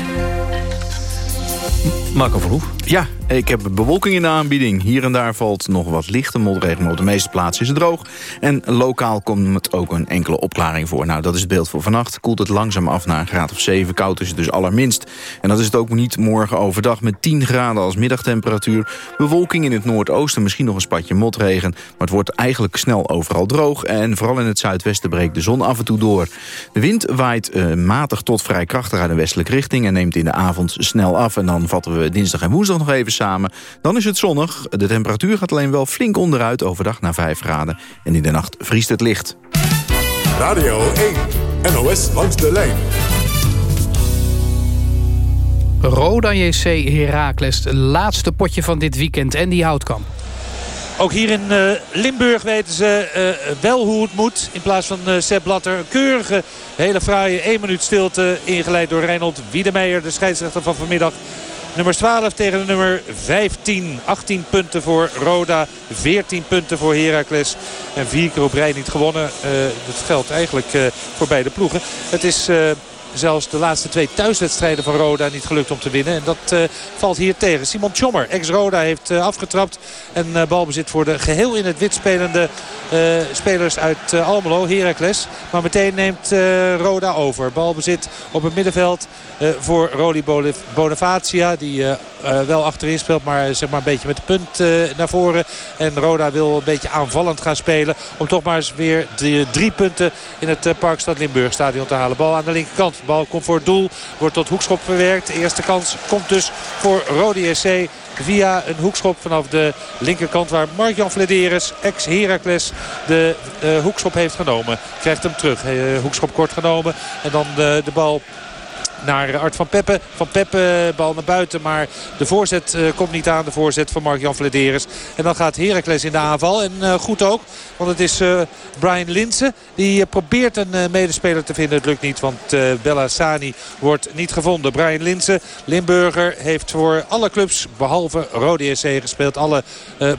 Marco Verhoef. Ja, ik heb bewolking in de aanbieding. Hier en daar valt nog wat lichte motregen, maar op de meeste plaatsen is het droog. En lokaal komt ook een enkele opklaring voor. Nou, dat is het beeld voor vannacht. Koelt het langzaam af naar een graad of 7. Koud is het dus allerminst. En dat is het ook niet morgen overdag met 10 graden als middagtemperatuur. Bewolking in het noordoosten, misschien nog een spatje motregen. Maar het wordt eigenlijk snel overal droog. En vooral in het zuidwesten breekt de zon af en toe door. De wind waait uh, matig tot vrij krachtig uit een westelijke richting... en neemt in de avond snel af. En dan vatten we dinsdag en woensdag nog even samen. Dan is het zonnig. De temperatuur gaat alleen wel flink onderuit overdag naar 5 graden. En in de nacht vriest het licht. Radio 1, NOS langs de lijn. Roda JC Heracles, het laatste potje van dit weekend. En die houtkamp. Ook hier in uh, Limburg weten ze uh, wel hoe het moet. In plaats van uh, Sepp Blatter. Een keurige, hele fraaie 1 minuut stilte ingeleid door Reinhold Wiedemeijer. De scheidsrechter van vanmiddag. Nummer 12 tegen de nummer 15. 18 punten voor Roda. 14 punten voor Heracles. En vier keer op rij niet gewonnen. dat geldt eigenlijk voor beide ploegen. Het is zelfs de laatste twee thuiswedstrijden van Roda niet gelukt om te winnen. En dat uh, valt hier tegen. Simon Tjommer, ex-Roda, heeft uh, afgetrapt. En uh, balbezit voor de geheel in het wit spelende spelers uit Almelo, Heracles. Maar meteen neemt Roda over. Balbezit op het middenveld voor Roli Bonifacia. Die wel achterin speelt, maar zeg maar een beetje met de punt naar voren. En Roda wil een beetje aanvallend gaan spelen. Om toch maar eens weer de drie punten in het Parkstad Limburg stadion te halen. Bal aan de linkerkant. Bal komt voor het doel. Wordt tot hoekschop verwerkt. De eerste kans komt dus voor Rode SC via een hoekschop vanaf de linkerkant waar Mark-Jan Flederis, ex-Heracles, de uh, hoekschop heeft genomen. Krijgt hem terug. Uh, hoekschop kort genomen. En dan de, de bal naar Art van Peppe. Van Peppe bal naar buiten. Maar de voorzet uh, komt niet aan. De voorzet van Mark-Jan Vladeris. En dan gaat Heracles in de aanval. En goed ook. Want het is Brian Linsen. Die probeert een medespeler te vinden. Het lukt niet. Want Bella Sani wordt niet gevonden. Brian Linsen, Limburger, heeft voor alle clubs behalve Rode SC gespeeld. Alle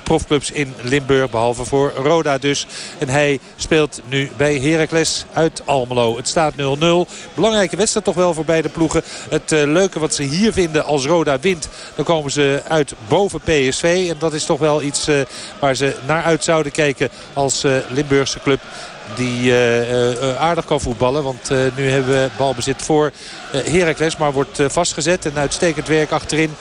profclubs in Limburg. Behalve voor Roda dus. En hij speelt nu bij Heracles uit Almelo. Het staat 0-0. Belangrijke wedstrijd toch wel voor beide ploegen. Het uh, leuke wat ze hier vinden als Roda wint. Dan komen ze uit boven PSV. En dat is toch wel iets uh, waar ze naar uit zouden kijken als uh, Limburgse club die aardig kan voetballen. Want nu hebben we balbezit voor Heracles. Maar wordt vastgezet. En uitstekend werk achterin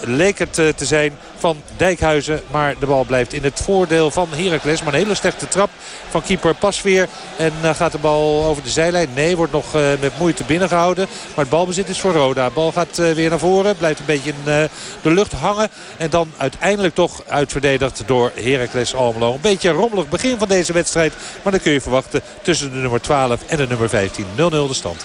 leek het te zijn van Dijkhuizen. Maar de bal blijft in het voordeel van Heracles. Maar een hele slechte trap van keeper Pasveer. En gaat de bal over de zijlijn? Nee, wordt nog met moeite binnengehouden. Maar het balbezit is voor Roda. De bal gaat weer naar voren. Blijft een beetje in de lucht hangen. En dan uiteindelijk toch uitverdedigd door Heracles Almelo. Een beetje rommelig begin van deze wedstrijd. Maar dan kun je verwachten tussen de nummer 12 en de nummer 15. 0-0 de stand.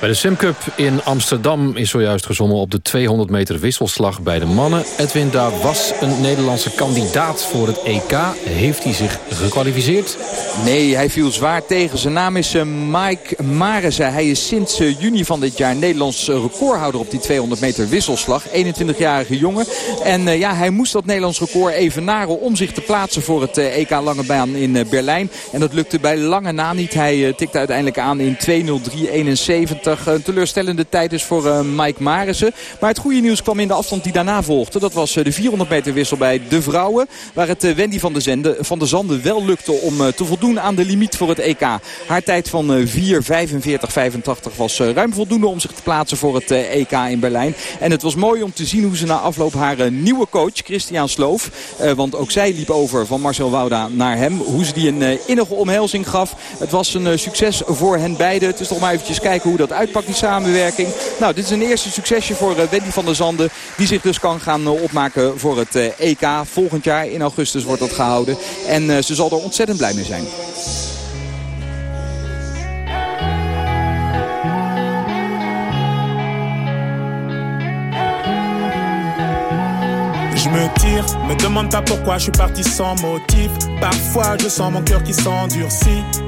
Bij de Simcup in Amsterdam is zojuist gezongen op de 200 meter wisselslag bij de mannen. Edwin, daar was een Nederlandse kandidaat voor het EK. Heeft hij zich gekwalificeerd? Nee, hij viel zwaar tegen. Zijn naam is eh, Mike Marissen. Hij is sinds eh, juni van dit jaar Nederlands eh, recordhouder op die 200 meter wisselslag. 21-jarige jongen. En ja, hij moest dat Nederlands record evenaren om zich te plaatsen voor het EK Lange Baan in Berlijn. En dat lukte bij lange na niet. Hij tikte uiteindelijk aan in 2.03.71. Een teleurstellende tijd is voor uh, Mike Marissen. Maar het goede nieuws kwam in de afstand die daarna volgde. Dat was uh, de 400 meter wissel bij de vrouwen. Waar het uh, Wendy van de, Zende, van de Zanden wel lukte om te voldoen aan de limiet voor het EK. Haar tijd van 4.45.85 was ruim voldoende om zich te plaatsen voor het EK in Berlijn. En het was mooi om te zien hoe ze na afloop haar nieuwe coach, Christian Sloof. want ook zij liep over van Marcel Wouda naar hem. Hoe ze die een innige omhelzing gaf. Het was een succes voor hen beiden. Het is toch maar eventjes kijken hoe dat uitpakt, die samenwerking. Nou, dit is een eerste succesje voor uh, Wendy van der Zanden. Die zich dus kan gaan uh, opmaken voor het uh, EK. Volgend jaar in augustus wordt dat gehouden. En ze zal er ontzettend blij mee zijn. Je me tire, me demande pas pourquoi je suis parti sans motif. Parfois je sens mon cœur qui s'endurcit.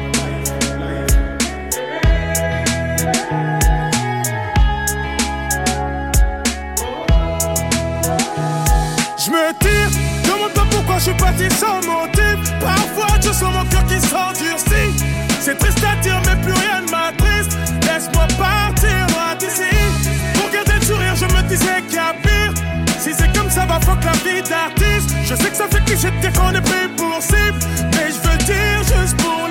Pourquoi je suis parti sans motif. Parfois je sens mon cœur qui s'endurcit. C'est triste à dire, mais plus rien ne m'attriste. Laisse-moi partir d'ici. Pour garder le sourire, je me disais qu'il y a pire. Si c'est comme ça, va fuck la vie d'artiste. Je sais que ça fait cliché de dire qu'on est pour cible. Mais je veux dire juste pour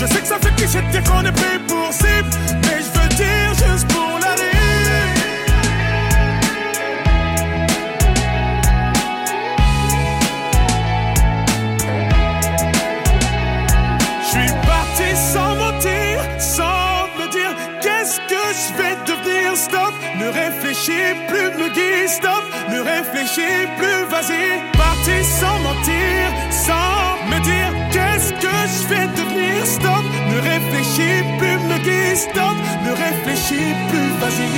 Je sais que ça fait cliché de dire qu'on est pris pour cible. Mais je veux dire juste pour la. Je suis parti sans mentir, sans me dire qu'est-ce que je vais devenir. Stop, ne réfléchis plus, me guide. Stop, ne réfléchis plus, vas-y. Parti sans mentir, sans réfléchis plus, me. Stop, ne réfléchis plus, vas-y.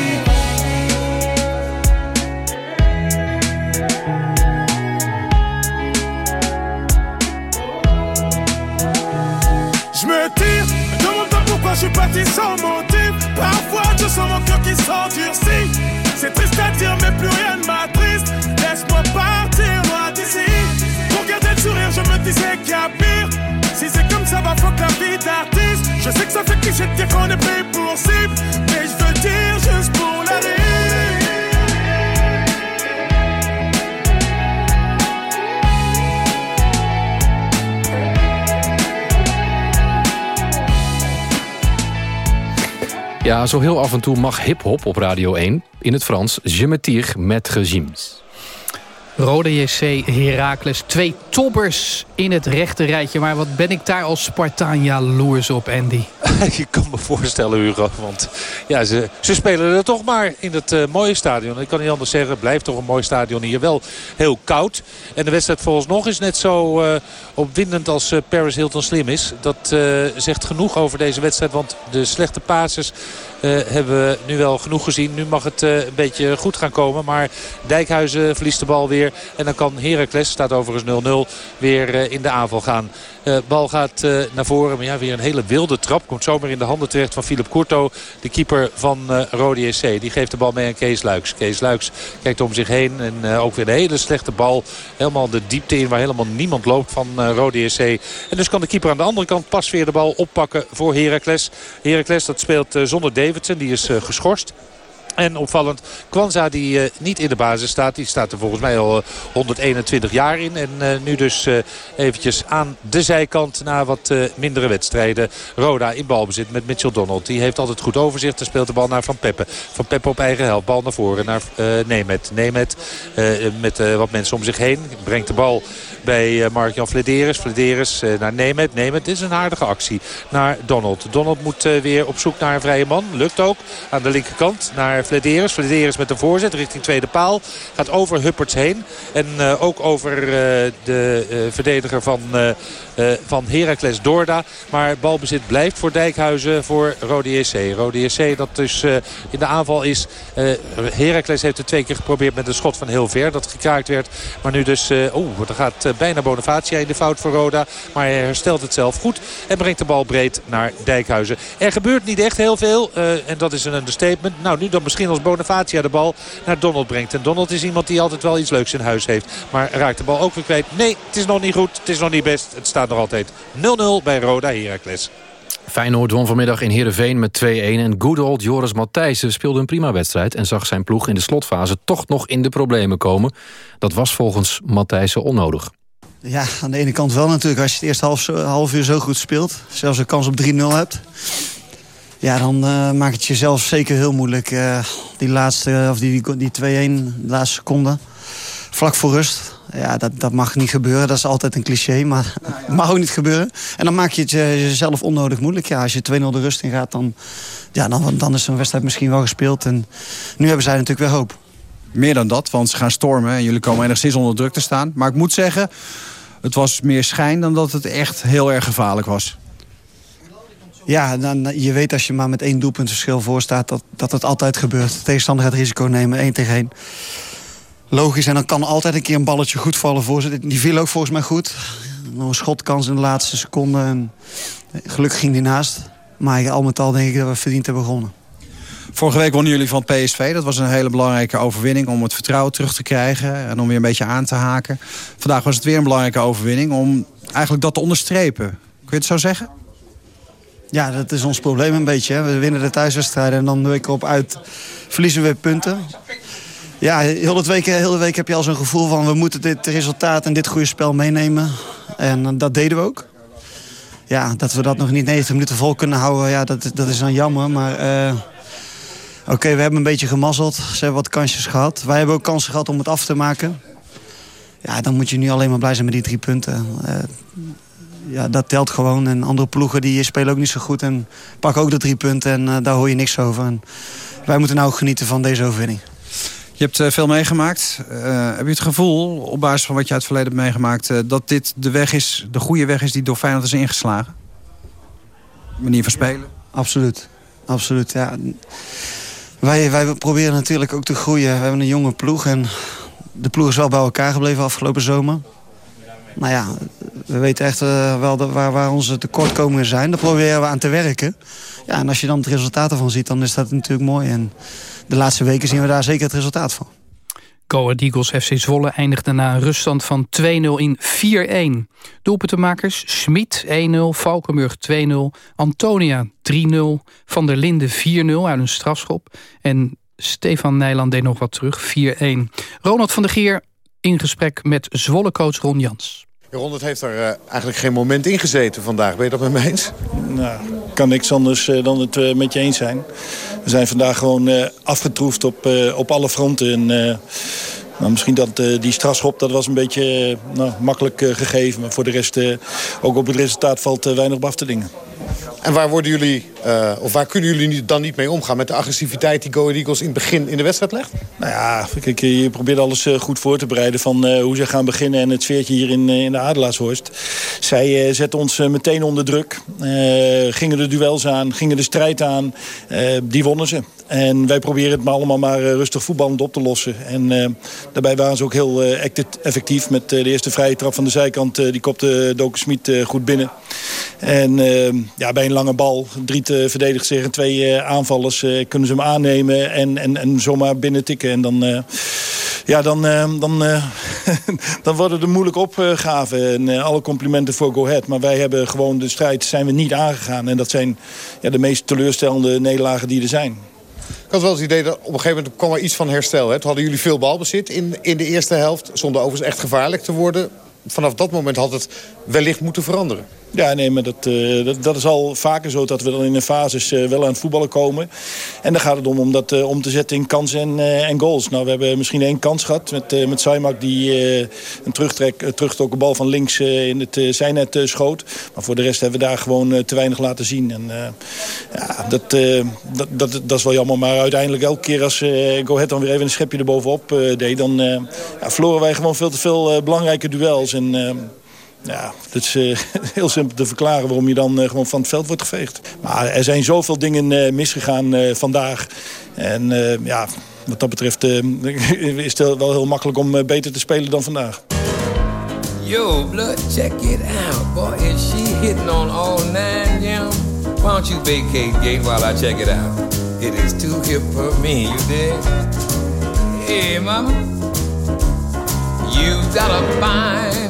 Me tire, me demande pas pourquoi je suis parti sans motif. Parfois je sens mon cœur qui s'endurcit. C'est triste à dire, mais plus rien ne m'attriste. Laisse-moi partir loin d'ici. Pour garder le sourire, je me disais qu'il y a pire. Si c'est comme ça, va fuck la vie d'artiste. Je sais que ça fait cliché de dire qu'on est pris pour cible. Mais je veux dire juste pour la rire. Ja, zo heel af en toe mag hip-hop op Radio 1. In het Frans, Je me tire met regimes. Rode JC, Heracles, twee tobbers in het rechte rijtje. Maar wat ben ik daar als Spartaan jaloers op, Andy. Je kan me voorstellen, Hugo. Want ja, ze, ze spelen er toch maar in het uh, mooie stadion. Ik kan niet anders zeggen, het blijft toch een mooi stadion hier. Wel heel koud. En de wedstrijd volgens nog is net zo uh, opwindend als uh, Paris Hilton slim is. Dat zegt genoeg over deze wedstrijd. Want de slechte passes hebben we nu wel genoeg gezien. Nu mag het een beetje goed gaan komen. Maar Dijkhuizen verliest de bal weer. En dan kan Heracles, staat overigens 0-0, weer in de aanval gaan. Uh, bal gaat naar voren. Maar ja, weer een hele wilde trap. Komt zomaar in de handen terecht van Philip Courto. De keeper van uh, Rode SC. Die geeft de bal mee aan Kees Luiks. Kees Luiks kijkt om zich heen. En ook weer een hele slechte bal. Helemaal de diepte in waar helemaal niemand loopt van Rode SC. En dus kan de keeper aan de andere kant pas weer de bal oppakken voor Heracles. Heracles dat speelt zonder Die is geschorst. En opvallend, Kwanza die uh, niet in de basis staat. Die staat er volgens mij al uh, 121 jaar in. En nu dus eventjes aan de zijkant na wat mindere wedstrijden. Roda in balbezit met Mitchell Donald. Die heeft altijd goed overzicht. En speelt de bal naar Van Peppe. Van Peppe op eigen helft. Bal naar voren naar Nemet. Nemet met wat mensen om zich heen. Brengt de bal bij Mark-Jan Flederis. Flederis naar Nemet. Nemet is een aardige actie naar Donald. Donald moet weer op zoek naar een vrije man. Lukt ook aan de linkerkant naar Flederis. Flederis met een voorzet richting tweede paal. Gaat over Hupperts heen. En ook over de verdediger van van Heracles Dorda. Maar balbezit blijft voor Dijkhuizen voor Rode JC. Rode JC dat dus in de aanval is. Heracles heeft het twee keer geprobeerd met een schot van heel ver. Dat gekraakt werd. Maar nu dus... Oeh, er gaat bijna Bonifacia in de fout voor Roda. Maar hij herstelt het zelf goed. En brengt de bal breed naar Dijkhuizen. Er gebeurt niet echt heel veel. en dat is een understatement. Nou, nu dan misschien als Bonifacia de bal naar Donald brengt. En Donald is iemand die altijd wel iets leuks in huis heeft. Maar raakt de bal ook weer kwijt. Nee, het is nog niet goed. Het is nog niet best. Het staat nog altijd 0-0 bij Roda Heracles. Feyenoord won vanmiddag in Heerenveen met 2-1. En good old Joris Matthijssen speelde een prima wedstrijd... en zag zijn ploeg in de slotfase toch nog in de problemen komen. Dat was volgens Matthijssen onnodig. Ja, aan de ene kant wel natuurlijk. Als je het eerste half, half uur zo goed speelt... zelfs een kans op 3-0 hebt... Ja, dan uh, maakt het jezelf zeker heel moeilijk. Uh, die laatste, of die, die 2-1, de laatste seconde. Vlak voor rust. Ja, dat, dat mag niet gebeuren. Dat is altijd een cliché, maar mag ook niet gebeuren. En dan maak je het jezelf onnodig moeilijk. Ja, als je 2-0 de rust in gaat, dan, ja, dan, dan is zo'n wedstrijd misschien wel gespeeld. En nu hebben zij natuurlijk weer hoop. Meer dan dat, want ze gaan stormen en jullie komen enigszins onder druk te staan. Maar ik moet zeggen, het was meer schijn dan dat het echt heel erg gevaarlijk was. Ja, dan, je weet als je maar met één doelpunt verschil voor staat... dat, dat het altijd gebeurt. De tegenstander gaat risico nemen, één tegen één. Logisch, en dan kan altijd een keer een balletje goed vallen voor ze. Die viel ook volgens mij goed. Nog een schotkans in de laatste seconde. En gelukkig ging die naast. Maar al met al denk ik dat we verdiend hebben begonnen. Vorige week wonnen jullie van PSV. Dat was een hele belangrijke overwinning om het vertrouwen terug te krijgen. En om weer een beetje aan te haken. Vandaag was het weer een belangrijke overwinning om eigenlijk dat te onderstrepen. Kun je het zo zeggen? Ja, dat is ons probleem een beetje. Hè. We winnen de thuiswedstrijden en dan de week op uit verliezen we punten. Ja, heel de, week, heb je al zo'n gevoel van... we moeten dit resultaat en dit goede spel meenemen. En eh, dat deden we ook. Ja, dat we dat nog niet 90 minuten vol kunnen houden, ja, dat, dat is dan jammer. Maar uh, oké, we hebben een beetje gemazzeld. Ze hebben wat kansjes gehad. Wij hebben ook kansen gehad om het af te maken. Ja, dan moet je nu alleen maar blij zijn met die drie punten. Uh, ja, dat telt gewoon. En andere ploegen die spelen ook niet zo goed en pakken ook de drie punten. En daar hoor je niks over. En wij moeten nou genieten van deze overwinning. Je hebt uh, veel meegemaakt. Uh, heb je het gevoel, op basis van wat je uit het verleden hebt meegemaakt... dat dit de weg is, de goede weg is die door Feyenoord is ingeslagen? Manier van spelen? Absoluut. Absoluut, ja. Wij, wij proberen natuurlijk ook te groeien. We hebben een jonge ploeg en de ploeg is wel bij elkaar gebleven afgelopen zomer nou ja, we weten echt wel de, waar, waar onze tekortkomingen zijn. Daar proberen we aan te werken. Ja, en als je dan het resultaat ervan ziet, dan is dat natuurlijk mooi. En de laatste weken zien we daar zeker het resultaat van. Go Eagles FC Zwolle eindigde na een ruststand van 2-0 in 4-1. Doelpuntenmakers Schmid 1-0, Valkenburg 2-0, Antonia 3-0, Van der Linden 4-0 uit een strafschop en Stefan Nijland deed nog wat terug, 4-1. Ronald van der Geer in gesprek met Zwolle-coach Ron Jans. Ron, het heeft er uh, eigenlijk geen moment in gezeten vandaag. Ben je dat met me eens? Nou, kan niks anders uh, dan het uh, met je eens zijn. We zijn vandaag gewoon afgetroefd op, op alle fronten. En, nou, misschien dat die strafschop, dat was een beetje nou, makkelijk gegeven. Maar voor de rest, ook op het resultaat valt weinig op af te dingen. En waar worden jullie, uh, of waar kunnen jullie dan niet mee omgaan met de agressiviteit die Go Eagles in het begin in de wedstrijd legt? Nou ja, kijk, je probeert alles uh, goed voor te bereiden van uh, hoe ze gaan beginnen en het sfeertje hier in, in de Adelaarshorst. Zij zetten ons meteen onder druk, gingen de duels aan, gingen de strijd aan, die wonnen ze. En wij proberen het maar allemaal maar rustig voetballend op te lossen. En daarbij waren ze ook heel effectief met de eerste vrije trap van de zijkant. die kopte Doken Smit goed binnen. En ja, bij een lange bal, drie te verdedigers tegen twee uh, aanvallers... Uh, kunnen ze hem aannemen en, en, en zomaar binnen tikken. En dan, uh, ja, dan, dan, dan worden er moeilijke opgaven. En alle complimenten voor Go Ahead. Maar wij hebben gewoon de strijd zijn we niet aangegaan. En dat zijn ja, de meest teleurstellende nederlagen die er zijn. Ik had wel het idee dat op een gegeven moment kwam er iets van herstel. Hè? Toen hadden jullie veel balbezit in, in de eerste helft. Zonder overigens echt gevaarlijk te worden. Vanaf dat moment had het wellicht moeten veranderen. Ja, nee, maar dat, uh, dat, dat, is al vaker zo dat we dan in een fases uh, wel aan het voetballen komen. En dan gaat het om om dat uh, om te zetten in kansen en, en, goals. Nou, we hebben misschien één kans gehad met, met Saimak die een terugtrek, teruggetrokken bal van links in het zijnet schoot. Maar voor de rest hebben we daar gewoon te weinig laten zien. En ja, dat, dat, dat, dat, is wel jammer. Maar uiteindelijk elke keer als Go Ahead dan weer even een schepje erbovenop deed... dan ja, verloren wij gewoon veel te veel belangrijke duels. En Ja, dat is uh, heel simpel te verklaren waarom je dan uh, gewoon van het veld wordt geveegd. Maar er zijn zoveel dingen uh, misgegaan vandaag. En ja, wat dat betreft is het wel heel makkelijk om beter te spelen dan vandaag. Yo, blood, check it out. Boy, is she hitting on all nine, Jim? Why don't you vacate gate while I check it out? It is too hip for me, you dig? Hey, mama. Got a fine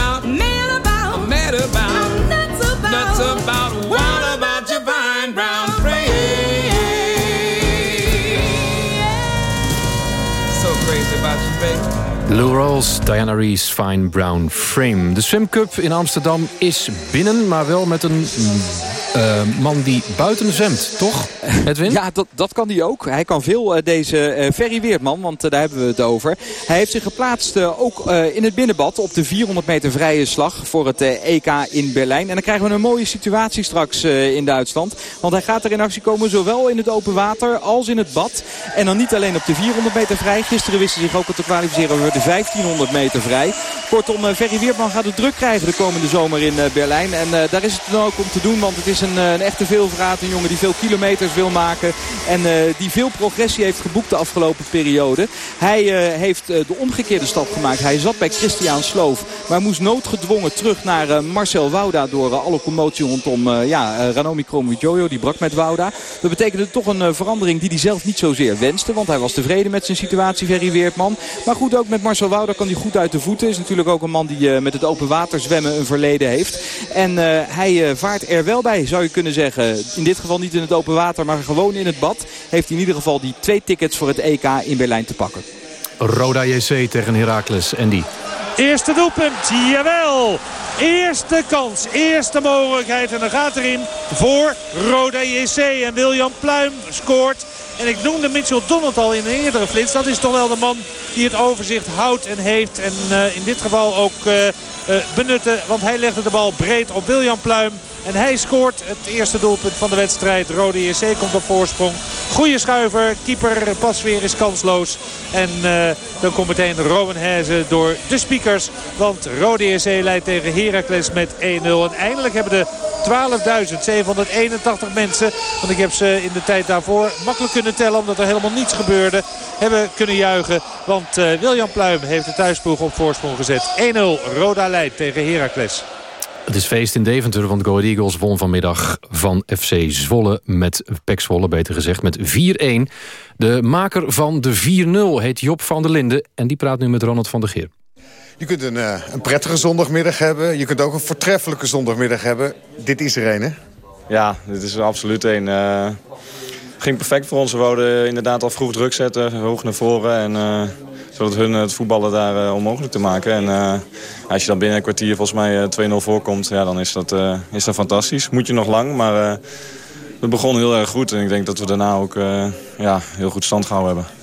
about. What about your fine brown frame? So crazy about you, baby. Lou Rawls, Diana Rees, Fine Brown Frame. De Swim Cup in Amsterdam is binnen, maar wel met een eh, man die buiten zwemt, toch? Edwin? Ja, dat, dat kan hij ook. Hij kan veel, eh, deze eh, Ferry Weertman, want daar hebben we het over. Hij heeft zich geplaatst ook in het binnenbad op de 400 meter vrije slag voor het EK in Berlijn. En dan krijgen we een mooie situatie straks in Duitsland. Want hij gaat er in actie komen, zowel in het open water als in het bad. En dan niet alleen op de 400 meter vrij. Gisteren wist hij zich ook al te kwalificeren voor de 1500 meter vrij. Kortom, Ferry Weertman gaat het druk krijgen de komende zomer in Berlijn. En daar is het dan ook om te doen, want het is een, een echte veelvraat. Een jongen die veel kilometers wil maken. En die veel progressie heeft geboekt de afgelopen periode. Hij heeft de omgekeerde stap gemaakt. Hij zat bij Christian Sloof. Maar moest noodgedwongen terug naar Marcel Wouda. Door alle commotie rondom ja, Ranomi Kromowidjojo. Die brak met Wouda. Dat betekende toch een verandering die hij zelf niet zozeer wenste. Want hij was tevreden met zijn situatie, Ferry Weertman. Maar goed, ook met Marcel Wouda kan hij goed uit de voeten. Is natuurlijk ook een man die met het open water zwemmen een verleden heeft. En hij vaart er wel bij, zou je kunnen zeggen. In dit geval niet in het open water, maar gewoon in het bad. Heeft hij in ieder geval die twee tickets voor het EK in Berlijn te pakken. Roda JC tegen Heracles. Andy. Eerste doelpunt, jawel. Eerste kans, eerste mogelijkheid. En dan gaat erin voor Roda JC. En William Pluim scoort. En ik noemde Mitchell Donald al in een eerdere flits. Dat is toch wel de man die het overzicht houdt en heeft. En uh, in dit geval ook uh, benutten. Want hij legde de bal breed op William Pluim. En hij scoort het eerste doelpunt van de wedstrijd. Rode JC komt op voorsprong. Goeie schuiver. Keeper Pasveer is kansloos. En dan komt meteen Rowan Hezen door de Want Rode JC leidt tegen Heracles met 1-0. En eindelijk hebben de 12.781 mensen. Want ik heb ze in de tijd daarvoor makkelijk kunnen tellen. Omdat er helemaal niets gebeurde. Hebben kunnen juichen. Want uh, William Pluim heeft de thuisploeg op voorsprong gezet. 1-0 Roda leidt tegen Heracles. Het is feest in Deventer, want Go Eagles won vanmiddag van FC Zwolle... met Pek Zwolle, beter gezegd, met 4-1. De maker van de 4-0 heet Job van der Linden... en die praat nu met Ronald van der Geer. Je kunt een, uh, een prettige zondagmiddag hebben. Je kunt ook een voortreffelijke zondagmiddag hebben. Dit is er een, hè? Ja, dit is er absoluut een. Uh, ging perfect voor ons. We wouden inderdaad al vroeg druk zetten, hoog naar voren. En, uh, zodat hun het voetballen daar onmogelijk te maken. En als je dan binnen een kwartier volgens mij 2-0 voorkomt, ja, dan is dat, is dat fantastisch. Moet je nog lang, maar we begonnen heel erg goed. En ik denk dat we daarna ook ja, heel goed stand gehouden hebben.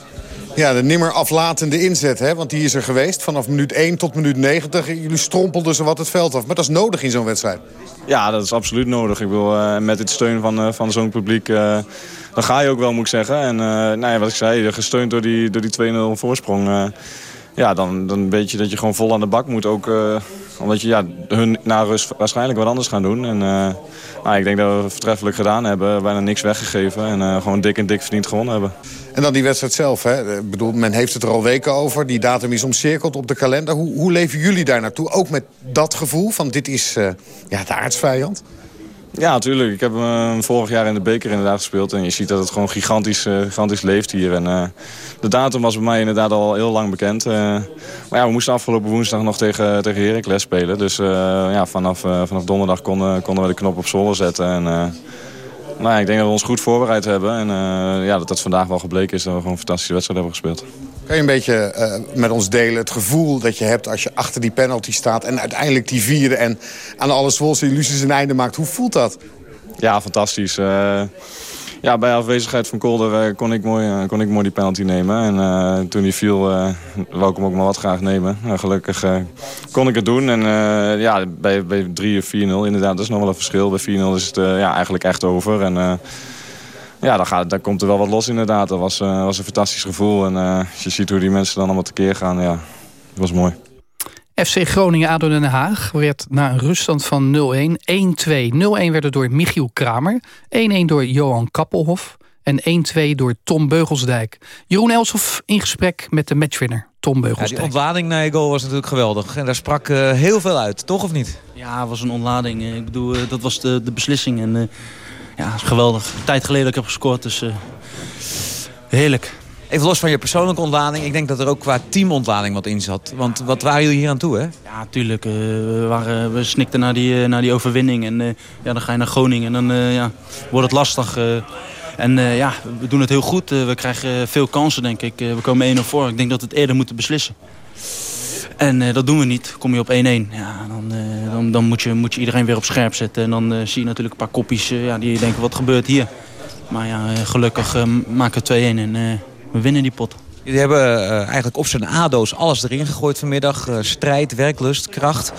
Ja, de nimmer aflatende inzet, hè? want die is er geweest. Vanaf minuut 1 tot minuut 90. Jullie strompelden ze wat het veld af. Maar dat is nodig in zo'n wedstrijd. Ja, dat is absoluut nodig. Ik wil uh, met het steun van, uh, van zo'n publiek... Uh, dan ga je ook wel, moet ik zeggen. En nou ja, wat ik zei, gesteund door die, door die 2-0 voorsprong... ja, dan, dan weet je dat je gewoon vol aan de bak moet. Ook omdat je ja, hun na rust waarschijnlijk wat anders gaan doen. En nou, ik denk dat we vertreffelijk gedaan hebben. Bijna niks weggegeven. En gewoon dik en dik verdiend gewonnen hebben. En dan die wedstrijd zelf. Hè. Ik bedoel, men heeft het er al weken over. Die datum is omcirkeld op de kalender. Hoe, hoe leven jullie daar naartoe? Ook met dat gevoel van dit is uh, ja, de aardsvijand? Ja, natuurlijk. Ik heb hem vorig jaar in de beker inderdaad gespeeld. En je ziet dat het gewoon gigantisch, uh, gigantisch leeft hier. En, uh, de datum was bij mij inderdaad al heel lang bekend. Maar ja, we moesten afgelopen woensdag nog tegen, tegen Heracles spelen. Dus ja, vanaf, vanaf donderdag konden, konden we de knop op Zwolle zetten. En nou ik denk dat we ons goed voorbereid hebben. En ja, dat dat vandaag wel gebleken is dat we gewoon een fantastische wedstrijd hebben gespeeld. Kan je een beetje uh, met ons delen het gevoel dat je hebt als je achter die penalty staat... en uiteindelijk die vierde en aan alle Zwolse illusies een einde maakt. Hoe voelt dat? Ja, fantastisch. Uh, ja, bij afwezigheid van Kolder uh, kon, ik mooi, kon ik mooi die penalty nemen. En toen die viel, wou ik hem ook maar wat graag nemen. Nou, gelukkig kon ik het doen. En ja, bij, bij 3 of 4-0 inderdaad, dat is nog wel een verschil. Bij 4-0 is het ja, eigenlijk echt over. En ja, dan, gaat, dan komt er wel wat los inderdaad. Dat was, was een fantastisch gevoel. En als je ziet hoe die mensen dan allemaal tekeer gaan, ja, dat was mooi. FC Groningen-ADO Den Haag werd na een ruststand van 0-1 1-2. 0-1 werd er door Michiel Kramer, 1-1 door Johan Kappelhof en 1-2 door Tom Beugelsdijk. Jeroen Elshoff in gesprek met de matchwinner Tom Beugelsdijk. Ja, die ontlading na je goal was natuurlijk geweldig. En daar sprak uh, heel veel uit, toch of niet? Ja, het was een ontlading. Ik bedoel, uh, dat was de, de beslissing. En uh, ja, geweldig. Een tijd geleden dat ik heb gescoord, dus heerlijk. Even los van je persoonlijke ontlading. Ik denk dat er ook qua teamontlading wat in zat. Want wat waren jullie hier aan toe, hè? Ja, tuurlijk. Uh, we, waren, we snikten naar die, uh, naar die overwinning. En uh, ja, dan ga je naar Groningen en dan ja, wordt het lastig. en ja, we doen het heel goed. we krijgen veel kansen, denk ik. we komen 1-0 voor. Ik denk dat we het eerder moeten beslissen. En dat doen we niet. Kom je op 1-1. Ja, dan, dan, dan moet, je, moet je iedereen weer op scherp zetten. En dan zie je natuurlijk een paar kopjes ja, die denken, wat gebeurt hier? Maar ja, gelukkig maken we 2-1 en we winnen die pot. Jullie hebben eigenlijk op zijn ADO's alles erin gegooid vanmiddag. Strijd, werklust, kracht.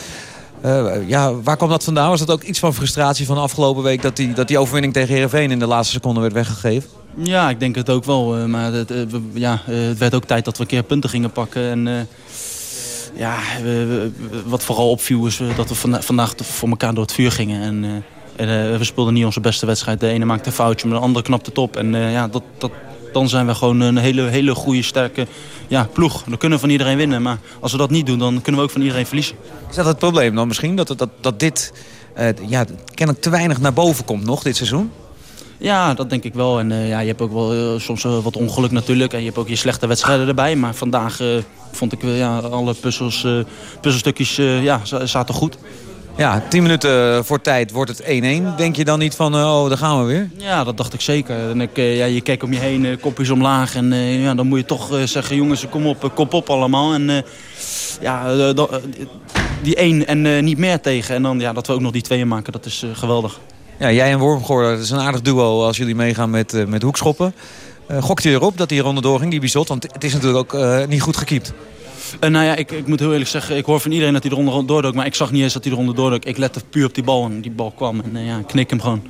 Ja, waar kwam dat vandaan? Was dat ook iets van frustratie van de afgelopen week... dat die, dat die overwinning tegen Heerenveen in de laatste seconde werd weggegeven? Ja, ik denk het ook wel. maar het, ja, het werd ook tijd dat we een keer punten gingen pakken. En ja, we, wat vooral opviel is dat we vandaag voor elkaar door het vuur gingen. En, en we speelden niet onze beste wedstrijd. De ene maakte een foutje, maar de andere knapte het op. En ja, dat, dat, dan zijn we gewoon een hele, hele goede, sterke ja, ploeg. Dan kunnen we van iedereen winnen. Maar als we dat niet doen, dan kunnen we ook van iedereen verliezen. Is dat het probleem dan misschien? Dat, dat, dat dit ja, kennelijk te weinig naar boven komt nog dit seizoen? Ja, dat denk ik wel. En uh, ja, je hebt ook wel uh, soms uh, wat ongeluk natuurlijk. En je hebt ook je slechte wedstrijden erbij. Maar vandaag vond ik ja, alle puzzels, puzzelstukjes ja, zaten goed. Ja, 10 minuten voor tijd wordt het 1-1. Denk je dan niet van, oh, daar gaan we weer? Ja, dat dacht ik zeker. En ik, ja, je kijkt om je heen, kopjes omlaag. En ja, dan moet je toch zeggen, jongens, kom op, kop op allemaal. En ja, die 1 en niet meer tegen. En dan ja, dat we ook nog die tweeën maken, dat is geweldig. Ja, jij en Wormgoor, dat is een aardig duo als jullie meegaan met, met hoekschoppen. Uh, gokt je erop dat die ronde doorging, die Bizot? Want het is natuurlijk ook uh, niet goed gekiept. Uh, nou ja, ik, ik, moet heel eerlijk zeggen, ik hoor van iedereen dat hij eronder doordook. Maar ik zag niet eens dat hij eronder doordook. Ik lette puur op die bal en die bal kwam. En ja, knik hem gewoon.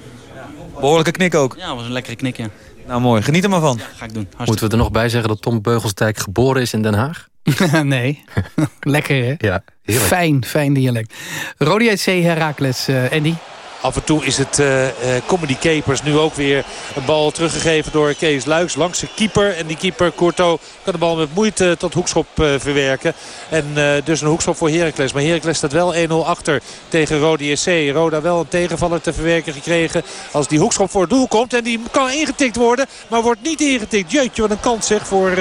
Behoorlijke knik ook? Ja, was een lekkere knik, ja. Nou mooi, geniet er maar van. Ja, ga ik doen. Hartstikke. Moeten we er nog bij zeggen dat Tom Beugelsdijk geboren is in Den Haag? nee. Lekker hè? Ja, heerlijk. Fijn, fijn dialect. Rode JC Herakles, uh, Andy. Af en toe is het uh, Comedy Capers nu ook weer een bal teruggegeven door Kees Luiks langs de keeper. En die keeper Courto kan de bal met moeite tot hoekschop verwerken. En dus een hoekschop voor Heracles. Maar Heracles staat wel 1-0 achter tegen Rode SC. Roda wel een tegenvaller te verwerken gekregen als die hoekschop voor het doel komt. En die kan ingetikt worden, maar wordt niet ingetikt. Jeutje, wat een kans zeg voor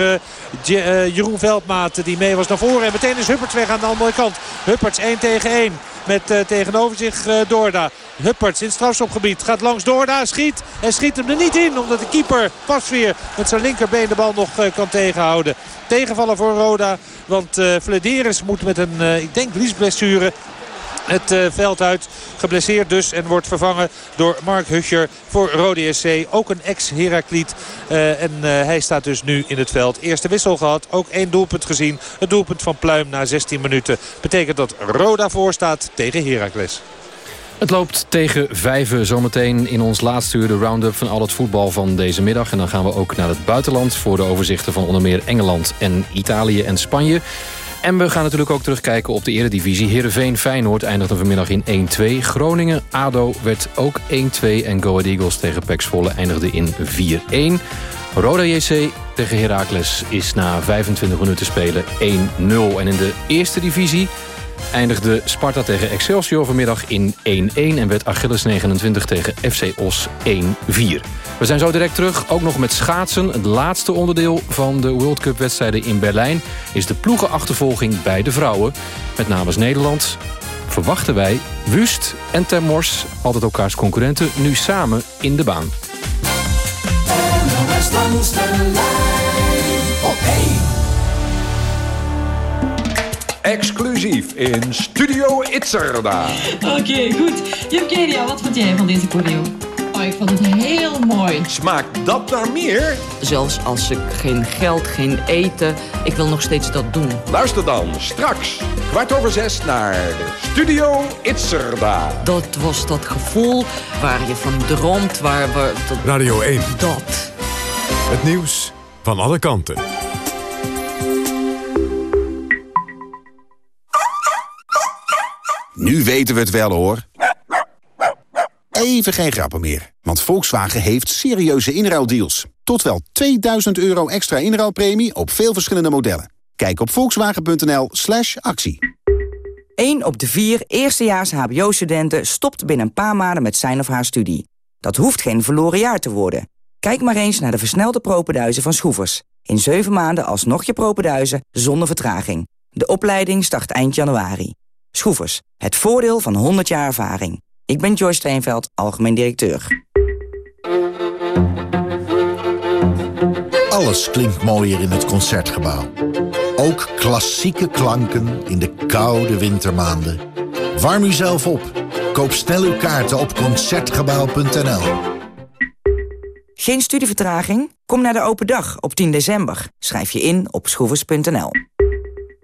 Jeroen Veldmaat die mee was naar voren. En meteen is Hupperts weg aan de andere kant. Hupperts 1 tegen 1 met uh, tegenover zich uh, Dorda. Hupperts in het strafschopgebied gaat langs Dorda, schiet en schiet hem er niet in. Omdat de keeper pas weer met zijn linkerbeen de bal nog uh, kan tegenhouden. Tegenvallen voor Roda, want uh, moet met een, ik denk, liesblessure het uh, veld uit. Geblesseerd dus en wordt vervangen door Mark Huscher voor Rode SC. Ook een ex-Herakliet. Uh, en uh, hij staat dus nu in het veld. Eerste wissel gehad. Ook één doelpunt gezien. Het doelpunt van Pluim na 16 minuten. Betekent dat Roda voor staat tegen Heracles. Het loopt tegen vijven zometeen in ons laatste uur de round-up van al het voetbal van deze middag. En dan gaan we ook naar het buitenland voor de overzichten van onder meer Engeland en Italië en Spanje. En we gaan natuurlijk ook terugkijken op de eredivisie. Heerenveen Feyenoord eindigde vanmiddag in 1-2. Groningen ADO werd ook 1-2. En Go Ahead Eagles tegen Pax Volle eindigde in 4-1. Roda JC tegen Heracles is na 25 minuten spelen 1-0. En in de eerste divisie eindigde Sparta tegen Excelsior vanmiddag in 1-1... en werd Achilles 29 tegen FC Os 1-4. We zijn zo direct terug, ook nog met schaatsen. Het laatste onderdeel van de World Cup wedstrijden in Berlijn... is de ploegenachtervolging bij de vrouwen. Met namens Nederland verwachten wij Wust en Termors... altijd elkaars concurrenten, nu samen in de baan. Exclusief in Studio Itzerda. Oké, goed. Evgenia, wat vond jij van deze choreo? Oh, ik vond het heel mooi. Smaakt dat naar meer? Zelfs als ik geen geld, geen eten, ik wil nog steeds dat doen. Luister dan straks, kwart over zes, naar Studio Itzerda. Dat was dat gevoel waar je van droomt, waar we... Dat... Radio 1. Dat. Het nieuws van alle kanten. Nu weten we het wel, hoor. Even geen grappen meer, want Volkswagen heeft serieuze inruildeals. Tot wel 2000 euro extra inruilpremie op veel verschillende modellen. Kijk op volkswagen.nl slash actie. 1 op de 4 eerstejaars hbo-studenten stopt binnen een paar maanden met zijn of haar studie. Dat hoeft geen verloren jaar te worden. Kijk maar eens naar de versnelde propenduizen van Schroevers. In 7 maanden alsnog je propenduizen zonder vertraging. De opleiding start eind januari. Schroevers, het voordeel van 100 jaar ervaring. Ik ben Joyce Steenveld, algemeen directeur. Alles klinkt mooier in het Concertgebouw. Ook klassieke klanken in de koude wintermaanden. Warm u zelf op. Koop snel uw kaarten op Concertgebouw.nl. Geen studievertraging? Kom naar de open dag op 10 december. Schrijf je in op schroevers.nl.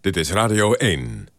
Dit is Radio 1.